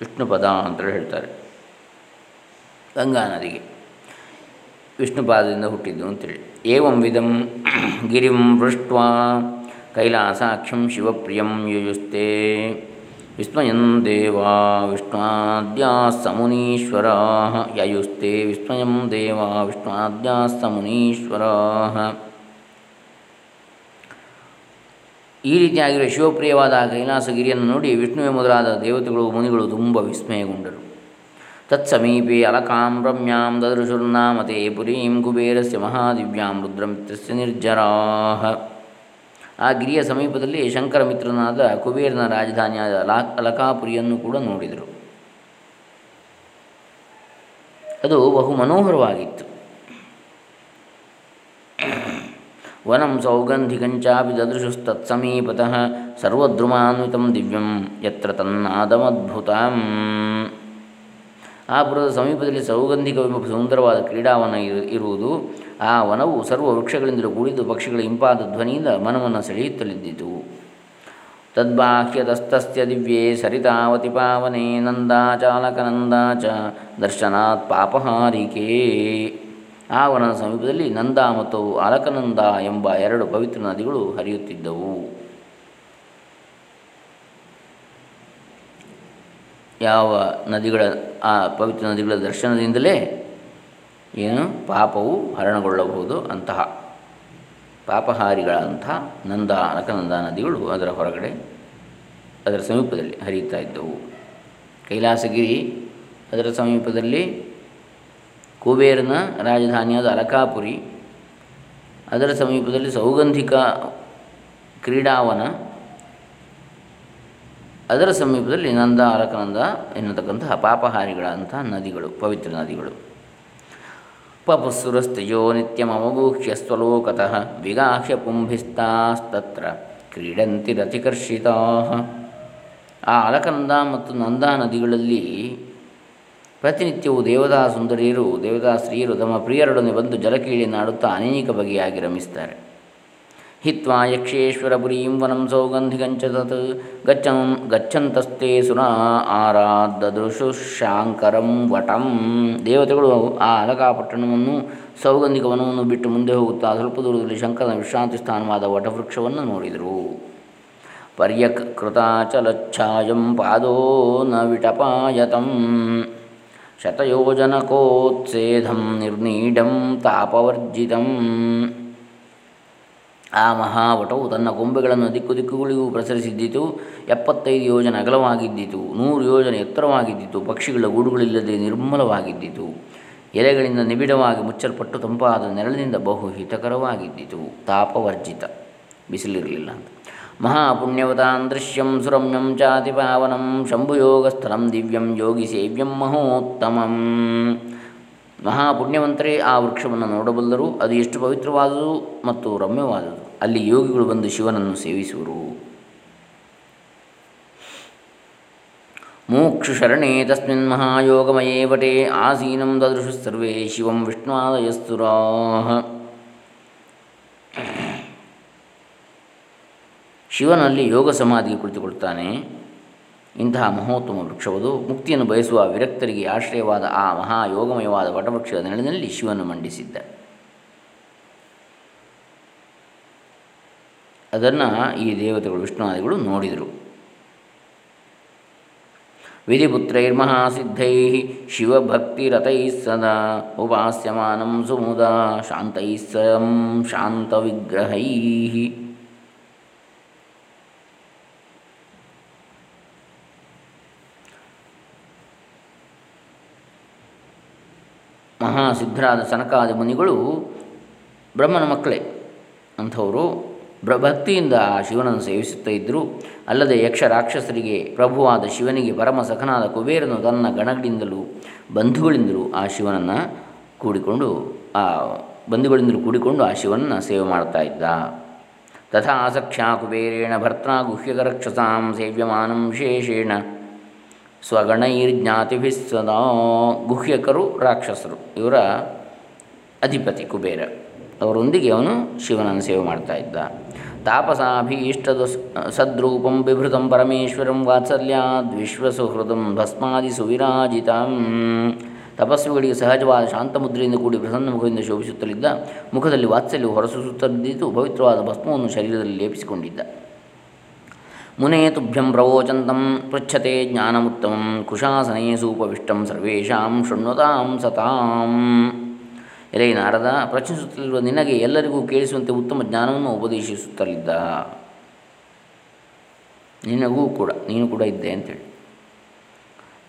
Speaker 1: ವಿಷ್ಣುಪದ ಅಂತೇಳಿ ಹೇಳ್ತಾರೆ ಗಂಗಾ ನದಿಗೆ. ವಿಷ್ಣುಪಾದದಿಂದ ಹುಟ್ಟಿದ್ದು ಅಂತೇಳಿ. ಏವಂ ವಿಧಂ ಗಿರಿಂ ಪೃಷ್ಟ ಕೈಲಾಸಾಕ್ಷಂ ಶಿವಪ್ರಿಯಂ ಯುಯುಸ್ತೆ. ವಿಸ್ಮಯಂ ದೇವಾ ವಿಷ್ಣಾದ್ಯಾ ಸಮುನೀಶ್ವರ ಯಯುಸ್ತೆ. ವಿಸ್ಮಯಂ ದೇವಾ ವಿಷ್ಣಾದ್ಯಾ ಸಮುನೀಶ್ವರ ಈ ರೀತಿಯಾಗಿರುವ ಶಿವಪ್ರಿಯವಾದ ಕೈಲಾಸಗಿರಿಯನ್ನು ನೋಡಿ ವಿಷ್ಣುವೆ ಮೊದಲಾದ ದೇವತೆಗಳು, ಮುನಿಗಳು ತುಂಬ ವಿಸ್ಮಯಗೊಂಡರು. ತತ್ಸಮೀಪೆ ಅಲಕಾಂ ರಮ್ಯಾಂ ದದೃಶುರ್ನಾಮತೆ ಪುರೀಂ ಕುಬೇರಸ್ಯ ಮಹಾದಿವ್ಯಾಂ ರುದ್ರಮಿತ್ರಸ್ಯ ನಿರ್ಜರಾಹ ಆ ಗಿರಿಯ ಸಮೀಪದಲ್ಲಿ ಶಂಕರ ಮಿತ್ರನಾದ ಕುಬೇರನ ರಾಜಧಾನಿಯಾದ ಅಲಾ, ಅಲಕಾಪುರಿಯನ್ನು ಕೂಡ ನೋಡಿದರು. ಅದು ಬಹು ಮನೋಹರವಾಗಿತ್ತು. ವನಂ ಸೌಗಂಧಿಕಂಚಾಪಿ ದದೃಶುಸ್ತತ್ಸಮೀಪತಃ ಸರ್ವದ್ರುಮಾನ್ವಿತಂ ದಿವ್ಯಂ, ಯತ್ರ ತನ್ನಾದಮದ್ಭುತಂ. ಆ ಪುರದ ಸಮೀಪದಲ್ಲಿ ಸೌಗಂಧಿಕವೆಂಬ ಸುಂದರವಾದ ಕ್ರೀಡಾವನ ಇರುವುದು, ಆ ವನವು ಸರ್ವ ವೃಕ್ಷಗಳಿಂದಲೂ ಕೂಡಿದ್ದು ಪಕ್ಷಿಗಳ ಇಂಪಾದ ಧ್ವನಿಯಿಂದ ಮನವನ್ನು ಸೆಳೆಯುತ್ತಲಿದ್ದಿತು. ತದ್ಬಾಹ್ಯತಸ್ತಸ್ಯ ದಿವ್ಯೇ ಸರಿತಾವತಿ ಪಾವನೆ ನಂದಾಚಾಲಕನಂದಾ ಚ ದರ್ಶನಾತ್ ಪಾಪಹಾರಿಕೆ. ಆ ವನದ ಸಮೀಪದಲ್ಲಿ ನಂದಾ ಮತ್ತು ಆಲಕನಂದ ಎಂಬ ಎರಡು ಪವಿತ್ರ ನದಿಗಳು ಹರಿಯುತ್ತಿದ್ದವು. ಯಾವ ನದಿಗಳ, ಆ ಪವಿತ್ರ ನದಿಗಳ ದರ್ಶನದಿಂದಲೇ ಏನು ಪಾಪವು ಹರಣಗೊಳ್ಳಬಹುದು ಅಂತಹ ಪಾಪಹಾರಿಗಳಂತಹ ನಂದ ಅನಕನಂದ ನದಿಗಳು ಅದರ ಹೊರಗಡೆ, ಅದರ ಸಮೀಪದಲ್ಲಿ ಹರಿಯುತ್ತಾ ಇದ್ದವು. ಕೈಲಾಸಗಿರಿ ಅದರ ಸಮೀಪದಲ್ಲಿ ಕುಬೇರನ ರಾಜಧಾನಿಯಾದ ಅಲಕಾಪುರಿ ಅದರ ಸಮೀಪದಲ್ಲಿ ಸೌಗಂಧಿಕ ಕ್ರೀಡಾವನ ಅದರ ಸಮೀಪದಲ್ಲಿ ನಂದ ಅಲಕನಂದ ಎನ್ನತಕ್ಕಂತಹ ಪಾಪಹಾರಿಗಳಂತಹ ನದಿಗಳು, ಪವಿತ್ರ ನದಿಗಳು. ಪಪಸ್ಸುರಸ್ತಯೋ ನಿತ್ಯಮವಗೂಹ್ಯ ಸ್ವಲೋಕತಃ ವಿಗಾಹ್ಯ ಪುಂಭಿಸ್ತಾಸ್ತತ್ರ ಕ್ರೀಡಂತಿ ರತಿಕರ್ಷಿತಾ. ಆ ಅಲಕನಂದ ಮತ್ತು ನಂದಾ ನದಿಗಳಲ್ಲಿ ಪ್ರತಿನಿತ್ಯವೂ ದೇವತಾ ಸುಂದರಿಯರು ದೇವತಾ ಸ್ತ್ರೀಯರು ತಮ್ಮ ಪ್ರಿಯರೊಡನೆ ಬಂದು ಜಲಕೀಳಿನಾಡುತ್ತಾ ಅನೇಕ ಬಗೆಯಾಗಿ ರಮಿಸ್ತಾರೆ. ಹಿತ್ವಾ ಯಕ್ಷೇಶ್ವರಪುರೀಂ ವನಂ ಸೌಗಂಧಿಕಂಚ ತತ್ ಗಚ್ಚನ್ ಗಚ್ಚಂತಸ್ತೆ ಸುರ ಶಾಂಕರಂ ವಟಂ ದೇವತೆಗಳು ಆ ಅಲಕಾಪಟ್ಟಣವನ್ನು ಸೌಗಂಧಿಕ ವನವನ್ನು ಬಿಟ್ಟು ಮುಂದೆ ಹೋಗುತ್ತಾ ಸ್ವಲ್ಪ ದೂರದಲ್ಲಿ ಶಂಕರನ ವಿಶ್ರಾಂತಿ ಸ್ಥಾನವಾದ ವಟವೃಕ್ಷವನ್ನು ನೋಡಿದರು. ಪರ್ಯಕೃತಾಚಲಚ್ಛಾಯಂ ಪಾದೋ ನ ವಿಟಪಾಯತಂ ಶತಯೋಜನಕೋತ್ಸೇಧಂ ನಿರ್ನೀಡಂ ತಾಪವರ್ಜಿತಂ ಆ ಮಹಾವಟವು ತನ್ನ ಕೊಂಬೆಗಳನ್ನು ದಿಕ್ಕು ದಿಕ್ಕುಗಳಿಗೂ ಪ್ರಸರಿಸಿದ್ದಿತು, ಎಪ್ಪತ್ತೈದು ಯೋಜನೆ ಅಗಲವಾಗಿದ್ದಿತು, ನೂರು ಯೋಜನೆ ಎತ್ತರವಾಗಿದ್ದಿತು, ಪಕ್ಷಿಗಳ ಗೂಡುಗಳಿಲ್ಲದೆ ನಿರ್ಮಲವಾಗಿದ್ದಿತು. ಎಲೆಗಳಿಂದ ನಿಬಿಡವಾಗಿ ಮುಚ್ಚಲ್ಪಟ್ಟು ತಂಪಾದ ನೆರಳಿನಿಂದ ಬಹು ಹಿತಕರವಾಗಿದ್ದಿತು. ತಾಪವರ್ಜಿತ. ಬಿಸಿಲಿರಲಿಲ್ಲ ಅಂತ. ಮಹಾಪುಣ್ಯವತಾಂ ದೃಶ್ಯಂ ಸುರಮ್ಯಂ ಚಾತಿ ಪಾವನಂ ಶಂಭುಯೋಗಸ್ಥಲಂ ದಿವ್ಯಂ ಯೋಗಿ ಸೇವ್ಯಂ ಮಹೋತ್ತಮಂ. ಮಹಾಪುಣ್ಯವಂತರೇ ಆ ವೃಕ್ಷವನ್ನು ನೋಡಬಲ್ಲರು. ಅದು ಎಷ್ಟು ಪವಿತ್ರವಾದುದು ಮತ್ತು ರಮ್ಯವಾದುದು. ಅಲ್ಲಿ ಯೋಗಿಗಳು ಬಂದು ಶಿವನನ್ನು ಸೇವಿಸುವರು. ಮೋಕ್ಷ ಶರಣೇ ತಸ್ಮಿನ್ ಮಹಾಯೋಗಮಯೇ ವಟೆ ಆಸೀನಂ ದದೃಶು ಸರ್ವೇ ಶಿವಂ ವಿಷ್ಣುವಾದಯಸ್ತುರಾ ಶಿವನಲ್ಲಿ ಯೋಗ ಸಮಾಧಿಗೆ ಕುಳಿತುಕೊಳ್ತಾನೆ. ಇಂತಹ ಮಹೋತ್ತಮ ವೃಕ್ಷವದು. ಮುಕ್ತಿಯನ್ನು ಬಯಸುವ ವಿರಕ್ತರಿಗೆ ಆಶ್ರಯವಾದ ಆ ಮಹಾಯೋಗಮಯವಾದ ವಟವೃಕ್ಷದ ನೆರಳಿನಲ್ಲಿ ಶಿವನು ಮಂಡಿಸಿದ್ದ. ಅದನ್ನು ಈ ದೇವತೆಗಳು ವಿಷ್ಣುವಾದಿಗಳು ನೋಡಿದರು. ವಿಧಿಪುತ್ರೈರ್ಮಹಾಸಿದ್ಧೈ ಶಿವಭಕ್ತಿರತೈ ಸದಾ ಉಪಾಸ್ಯಮಾನಂ ಸುಮುದಾ ಶಾಂತೈ ಸ್ವಯಂ ಶಾಂತವಿಗ್ರಹೈ. ಮಹಾಸಿದ್ಧರಾದ ಸನಕಾದಿ ಮುನಿಗಳು ಬ್ರಹ್ಮನ ಮಕ್ಕಳೇ ಅಂಥವರು. ಭಕ್ತಿಯಿಂದ ಆ ಶಿವನನ್ನು ಸೇವಿಸುತ್ತಾ ಇದ್ದರು. ಅಲ್ಲದೆ ಯಕ್ಷ ರಾಕ್ಷಸರಿಗೆ ಪ್ರಭುವಾದ ಶಿವನಿಗೆ ಪರಮ ಸಖನಾದ ಕುಬೇರನು ತನ್ನ ಗಣಗಳಿಂದಲೂ ಬಂಧುಗಳಿಂದಲೂ ಆ ಶಿವನನ್ನು ಕೂಡಿಕೊಂಡು, ಆ ಬಂಧುಗಳಿಂದಲೂ ಕೂಡಿಕೊಂಡು ಆ ಶಿವನನ್ನು ಸೇವೆ ಮಾಡ್ತಾ ಇದ್ದ. ತಥಾ ಸಖ್ಯಾ ಕುಬೇರೇಣ ಭರ್ತ್ರ ಗುಹ್ಯಕರಕ್ಷಸಾಂ ಸೇವ್ಯಮಾನಂ ವಿಶೇಷೇಣ. ಸ್ವಗಣೈರ್ಜ್ಞಾತಿಭಿಸ್ಸದಾ ಗುಹ್ಯಕರು ರಾಕ್ಷಸರು. ಇವರ ಅಧಿಪತಿ ಕುಬೇರ. ಅವರೊಂದಿಗೆ ಅವನು ಶಿವನನ್ನು ಸೇವೆ ಮಾಡ್ತಾ ಇದ್ದ. ತಾಪಸಾಭೀಷ್ಟದ ಸದ್ರೂಪಂ ಬಿಭೃತಂ ಪರಮೇಶ್ವರಂ ವಾತ್ಸಲ್ಯಾದ್ ವಿಶ್ವಸುಹೃದಂ ಭಸ್ಮಾದಿ ಸುವಿರಾಜಿತಂ. ತಪಸ್ವಿಗಳಿಗೆ ಸಹಜವಾದ ಶಾಂತ ಮುದ್ರೆಯಿಂದ ಕೂಡಿ ಪ್ರಸನ್ನ ಮುಖದಿಂದ ಶೋಭಿಸುತ್ತಲಿದ್ದ. ಮುಖದಲ್ಲಿ ವಾತ್ಸಲ್ಯವು ಹೊರಸೂಸುತ್ತಲಿದ್ದು, ಪವಿತ್ರವಾದ ಭಸ್ಮವನ್ನು ಶರೀರದಲ್ಲಿ ಲೇಪಿಸಿಕೊಂಡಿದ್ದ. ಮುನೇ ತುಭ್ಯಂ ಪ್ರವೋಚಂತಂ ಪೃಚ್ಛತೆ ಜ್ಞಾನಮುತ್ತಮಂ ಕುಶಾಸನೇ ಸೂಪವಿಷ್ಟಂ ಸರ್ವೇಷಾಂ ಶೃಣ್ವತಾಂ ಸತಾಂ ಎಲೆ ನಾರದ ಪ್ರಶ್ನಿಸುತ್ತಲಿರುವ ನಿನಗೆ ಎಲ್ಲರಿಗೂ ಕೇಳಿಸುವಂತೆ ಉತ್ತಮ ಜ್ಞಾನವನ್ನು ಉಪದೇಶಿಸುತ್ತಲಿದ್ದ? ನಿನಗೂ ಕೂಡ, ನೀನು ಕೂಡ ಇದ್ದೆ ಅಂತೇಳಿ.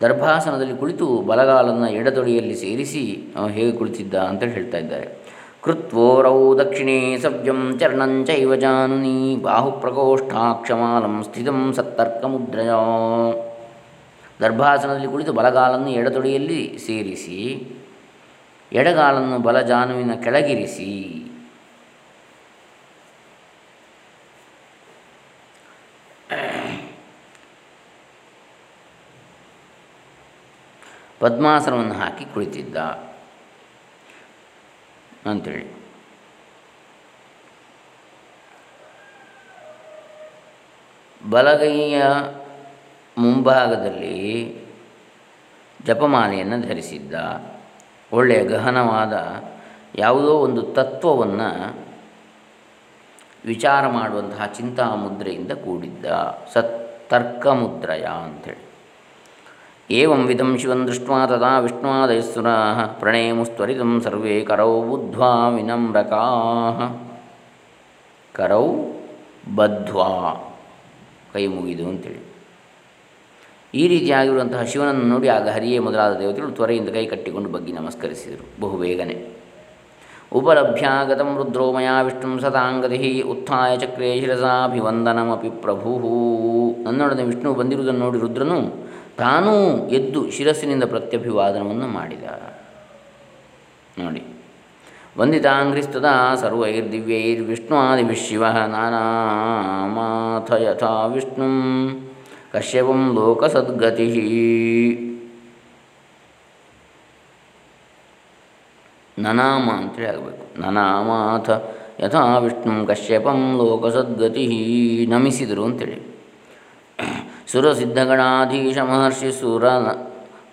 Speaker 1: ದರ್ಭಾಸನದಲ್ಲಿ ಕುಳಿತು ಬಲಗಾಲನ್ನು ಎಡದೊಡೆಯಲ್ಲಿ ಸೇರಿಸಿ ಹೇಗೆ ಕುಳಿತಿದ್ದ ಅಂತೇಳಿ ಹೇಳ್ತಾ ಇದ್ದಾರೆ. ಕೃತ್ವೋರೌ ದಕ್ಷಿಣೇ ಸವ್ಯಂ ಚರಣಂಚೈವ ಜಾನುನಿ ಬಾಹುಪ್ರಕೋಷ್ಠಾಕ್ಷಮಾಲಂ ಸ್ಥಿತಂ ಸತ್ತರ್ಕಮುದ್ರಯ ಗರ್ಭಾಸನದಲ್ಲಿ ಕುಳಿತು ಬಲಗಾಲನ್ನು ಎಡತೊಡೆಯಲ್ಲಿ ಸೇರಿಸಿ, ಎಡಗಾಲನ್ನು ಬಲಜಾನುವಿನ ಕೆಳಗಿರಿಸಿ, ಪದ್ಮಾಸನವನ್ನು ಹಾಕಿ ಕುಳಿತಿದ್ದ. ಅಂಥೇಳಿ ಬಲಗೈಯ ಮುಂಭಾಗದಲ್ಲಿ ಜಪಮಾಲೆಯನ್ನು ಧರಿಸಿದ್ದ. ಒಳ್ಳೆಯ ಗಹನವಾದ ಯಾವುದೋ ಒಂದು ತತ್ವವನ್ನು ವಿಚಾರ ಮಾಡುವಂತಹ ಚಿಂತಾ ಮುದ್ರೆಯಿಂದ ಕೂಡಿದ್ದ. ಸತ್ತರ್ಕ ಮುದ್ರಯ ಅಂಥೇಳಿ ಏವಂ ವಿಧಂ ಶಿವಂ ದೃಷ್ಟ್ವಾ ತದಾ ವಿಷ್ಣುವಾದಯಸ್ಸುರಾ ಪ್ರಣೇಮುಸ್ತ್ವರಿತಂ ಸರ್ವೇ ಕರೌ ಬುದ್ಧ್ವಾ ವಿನಮ್ರಕಾ ಕರೌ ಬದ್ಧ್ವಾ ಕೈ ಮುಗಿದು ಅಂತೇಳಿ. ಈ ರೀತಿಯಾಗಿರುವಂತಹ ಶಿವನನ್ನು ನೋಡಿ ಆಗ ಹರಿಯೇ ಮೊದಲಾದ ದೇವತೆಗಳು ತ್ವರೆಯಿಂದ ಕೈ ಕಟ್ಟಿಕೊಂಡು ಬಗ್ಗಿ ನಮಸ್ಕರಿಸಿದರು, ಬಹು ಬೇಗನೆ. ಉಪಲಭ್ಯಾಗತಂ ರುದ್ರೋ ಮಯಾ ವಿಷ್ಣು ಸತಾಂಗತಿ ಉತ್ಥಾಯ ಚಕ್ರೇ ಶಿರಸಾಭಿವಂದನಮಿ ಪ್ರಭು. ನನ್ನೊಡನೆ ವಿಷ್ಣು ಬಂದಿರುವುದನ್ನು ನೋಡಿ ರುದ್ರನು ತಾನೂ ಎದ್ದು ಶಿರಸ್ಸಿನಿಂದ ಪ್ರತ್ಯಭಿವಾದನವನ್ನು ಮಾಡಿದ. ನೋಡಿ. ವಂದಿತಾಂಗ್ರಿಸ್ತದ ಸರ್ವೈರ್ದಿವ್ಯೈರ್ವಿಷ್ಣುವಾದಿಭಿಃ ನಾನಾಮಾಥ ಯಥಾ ವಿಷ್ಣು ಕಶ್ಯಪಂ ಲೋಕಸದ್ಗತಿ. ನನಾಮ ಅಂತೇಳಿ ಆಗಬೇಕು. ನನಾಮಾಥ ಯಥಾ ವಿಷ್ಣು ಕಶ್ಯಪಂ ಲೋಕಸದ್ಗತಿ ನಮಿಸಿದರು ಅಂತೇಳಿ. ಸುರಸಿದ್ಧಗಣಾಧೀಶ ಮಹರ್ಷಿ ಸುರ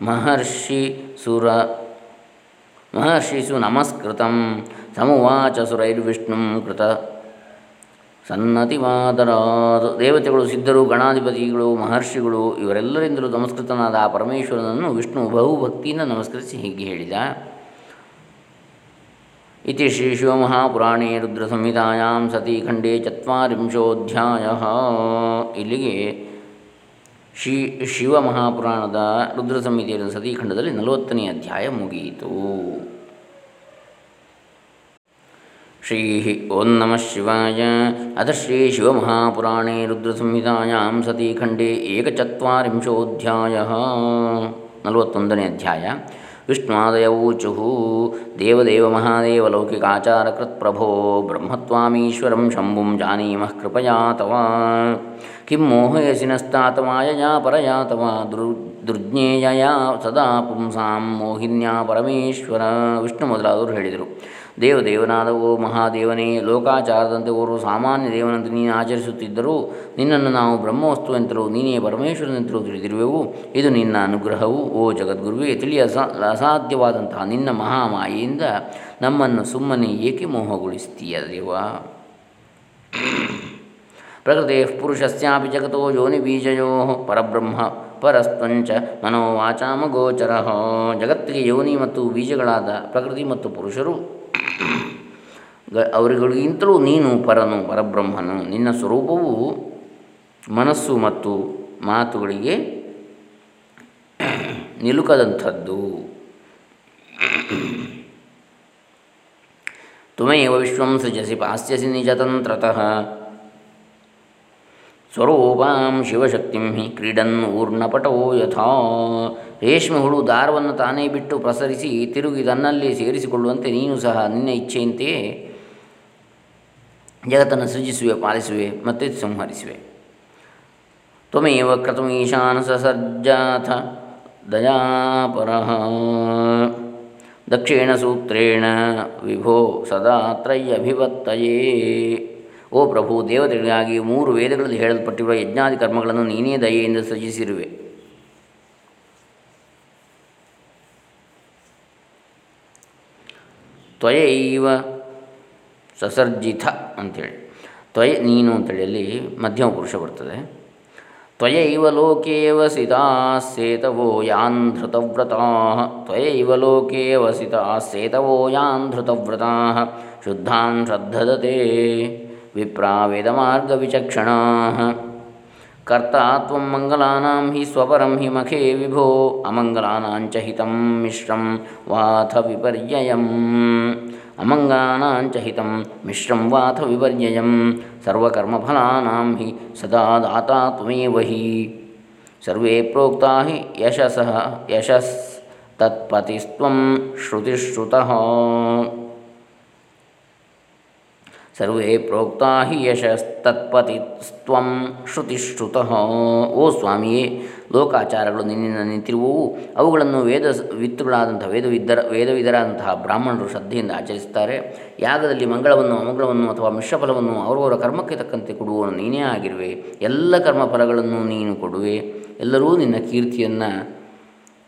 Speaker 1: ಮಹರ್ಷಿ ಸುರ ಮಹರ್ಷಿಸು ನಮಸ್ಕೃತಂ ಸಮುವಾಚ ಸುರೈರ್ವಿಷ್ಣು ಕೃತ. ಸನ್ನತಿವಾದರಾದ ದೇವತೆಗಳು, ಸಿದ್ಧರು, ಗಣಾಧಿಪತಿಗಳು, ಮಹರ್ಷಿಗಳು, ಇವರೆಲ್ಲರಿಂದಲೂ ನಮಸ್ಕೃತನಾದ ಆ ಪರಮೇಶ್ವರನನ್ನು ವಿಷ್ಣು ಬಹುಭಕ್ತಿಯಿಂದ ನಮಸ್ಕರಿಸಿ ಹೀಗೆ ಹೇಳಿದ. ಇತಿ ಶ್ರೀ ಶಿವಮಹಾಪುರಾಣೇ ರುದ್ರಸಂಹಿತಾಯಾಂ ಸತೀಖಂಡೇ ಚತ್ವರಿಂಶೋಧ್ಯಾಯ. ಇಲ್ಲಿಗೆ ಶ್ರೀ ಶಿವಮಹಾಪುರಾಣದ ರುದ್ರ ಸಂಹಿತೆಯ ಸತೀಖಂಡದಲ್ಲಿ ನಲವತ್ತನೇ ಅಧ್ಯಾಯ ಮುಗಿಯಿತು. ಶ್ರೀ ಓಂ ನಮಃ ಶಿವಾಯ. ಅಥ ಶ್ರೀ ಶಿವಮಹಾಪುರಾಣೇ ರುದ್ರಸಂಹಿತಾಯಾಂ ಸತೀಖಂಡೇ ಏಕಚತ್ವರಿಂಶೋಧ್ಯಾಯ. ನಲವತ್ತೊಂದನೇ ಅಧ್ಯಾಯ. ವಿಷ್ಣುವಾದಯ ಊಚು ದೇವದೇವ ಮಹಾದೇವ ಲೌಕಿಕಾಚಾರಕೃತ್ಪ್ರಭೋ ಬ್ರಹ್ಮತ್ವಾಮೀಶ್ವರಂ ಶಂಭುಂ ಜಾನೀಮಃ ಕೃಪಯಾ ತವ. ಕಿಂ ಮೋಹಯಸಿ ನಸ್ತಾತ ಮಾಯಯಾ ಪರಯಾ ತವ. ದೃ ದುರ್ಜ್ಞೇಯಯಾ ಸದಾ ಪುಂಸಾಂ ಮೋಹಿನ್ಯಾ ಪರಮೇಶ್ವರ. ವಿಷ್ಣು ಮೊದಲಾದವರು ಹೇಳಿದರು. ದೇವದೇವನಾದ ಓ ಮಹಾದೇವನೇ, ಲೋಕಾಚಾರದಂತೆ ಓರ್ವ ಸಾಮಾನ್ಯ ದೇವನಂತೆ ನೀನು ಆಚರಿಸುತ್ತಿದ್ದರೂ ನಿನ್ನನ್ನು ನಾವು ಬ್ರಹ್ಮವಸ್ತುವೆಂತಲೂ, ನೀನೇ ಪರಮೇಶ್ವರನೆಂತಲೂ ತಿಳಿದಿರುವೆವು. ಇದು ನಿನ್ನ ಅನುಗ್ರಹವು. ಓ ಜಗದ್ಗುರುವೇ ತಿಳಿಯ ಅಸಾಧ್ಯವಾದಂತಹ ನಿನ್ನ ಮಹಾಮಾಯೆಯಿಂದ ನಮ್ಮನ್ನು ಸುಮ್ಮನೆ ಏಕೆ ಮೋಹಗೊಳಿಸ್ತೀಯ ದೇವ? ಪ್ರಕೃತಿ ಪುರುಷಸ್ಯಾಪಿ ಜಗತೋ ಯೋನಿ ಬೀಜಯೋ, ಪರಬ್ರಹ್ಮ ಪರಸ್ಪಂಚ ಮನೋವಾಚಾಮಗೋಚರ ಜಗತ್ತಿಗೆ ಯೋನಿ ಮತ್ತು ಬೀಜಗಳಾದ ಪ್ರಕೃತಿ ಮತ್ತು ಪುರುಷರು ಗ, ಅವರುಗಳಿಗಿಂತಲೂ ನೀನು ಪರನು, ಪರಬ್ರಹ್ಮನು. ನಿನ್ನ ಸ್ವರೂಪವು ಮನಸ್ಸು ಮತ್ತು ಮಾತುಗಳಿಗೆ ನಿಲುಕದಂಥದ್ದು. ತುಮೇವ ವಿಶ್ವಂ ಸೃಜಸಿ ಪಾಸ್ಯಸಿ ನಿಜತಂತ್ರತಃ. ಸ್ವರೂಪಾಂ ಶಿವಶಕ್ತಿಂ ಹಿ ಕ್ರೀಡನ್ ಊರ್ಣಪಟೋ ಯಥಾ. ರೇಷ್ಮೆ ಹುಳು ದಾರವನ್ನು ತಾನೇ ಬಿಟ್ಟು ಪ್ರಸರಿಸಿ ತಿರುಗಿ ತನ್ನಲ್ಲಿ ಸೇರಿಸಿಕೊಳ್ಳುವಂತೆ ನೀನು ಸಹ ನಿನ್ನ ಇಚ್ಛೆಯಂತೆಯೇ ಜಗತ್ತನ್ನು ಸೃಜಿಸುವೆ, ಪಾಲಿಸುವೆ ಮತ್ತು ಸಂಹರಿಸುವೆ. ತ್ವಮೇವ ಕ್ರತುಮೀಶಾನ ಸಸರ್ಜಾಥ ದಯಾಪರ. ದಕ್ಷಿಣ ಸೂತ್ರೇಣ ವಿಭೋ ಸದಾ ತ್ರಯ್ಯಭಿವತ್ತಯೇ ಓ ಪ್ರಭು, ದೇವತೆಗಳಿಗಾಗಿ ಮೂರು ವೇದಗಳಲ್ಲಿ ಹೇಳಲ್ಪಟ್ಟಿರುವ ಯಜ್ಞಾದಿ ಕರ್ಮಗಳನ್ನು ನೀನೇ ದಯೆಯಿಂದ ಸೃಜಿಸಿರುವೆ. ತ್ವಯೈವ ಸಸರ್ಜಿತ ಅಂಥೇಳಿ ತ್ವಯ ನೀನು ಅಂತೇಳಿ ಅಲ್ಲಿ ಮಧ್ಯಮ ಪುರುಷ ಬರ್ತದೆ. ತ್ವಯೈವ ಲೋಕೇವ ಸೇತವೋ ಯಾನ್ ಧೃತವ್ರತಾ ತ್ವಯೈವ ಲೋಕೇವ ಸೇತವೋ ಯಾನ್ ಧೃತವ್ರತಾ ಶುದ್ಧಾನ್ ಶ್ರದ್ಧದತೆ ವಿಪ್ರಾ ವೇದಮಾರ್ಗವಿಚಕ್ಷಣಾ कर्ता मंगलाना ही स्वरम हि मखे विभो अमंगलाना हितं मिश्रम वाथ विपर्य अमंगलाना हितं मिश्रम वाथ विपर्य सर्वकर्मफलानां सदा दाता त्वमेव सर्वे प्रोक्ता हि यशस यशस्तत्पतिस्त्वं श्रुतिश्रुता। ಸರ್ವೇ ಪ್ರೋಕ್ತಾ ಹಿ ಯಶಸ್ತತ್ಪತಿಸ್ತ್ವಂ ಶ್ರುತಿಶ್ರುತಃ. ಓ ಸ್ವಾಮಿಯೇ, ಲೋಕಾಚಾರಗಳು ನಿನ್ನಿಂದ ನಿಂತಿರುವವು. ಅವುಗಳನ್ನು ವೇದ ವಿತ್ತುಗಳಾದಂಥ ವೇದವಿದ್ದರ, ವೇದವಿದರಾದಂತಹ ಬ್ರಾಹ್ಮಣರು ಶ್ರದ್ಧೆಯಿಂದ ಆಚರಿಸುತ್ತಾರೆ. ಯಾಗದಲ್ಲಿ ಮಂಗಳವನ್ನು, ಅಮಂಗಳವನ್ನು ಅಥವಾ ಮಿಶ್ರಫಲವನ್ನು ಅವರವರ ಕರ್ಮಕ್ಕೆ ತಕ್ಕಂತೆ ಕೊಡುವವನು ನೀನೇ ಆಗಿರುವೆ. ಎಲ್ಲ ಕರ್ಮಫಲಗಳನ್ನು ನೀನು ಕೊಡುವೆ. ಎಲ್ಲರೂ ನಿನ್ನ ಕೀರ್ತಿಯನ್ನು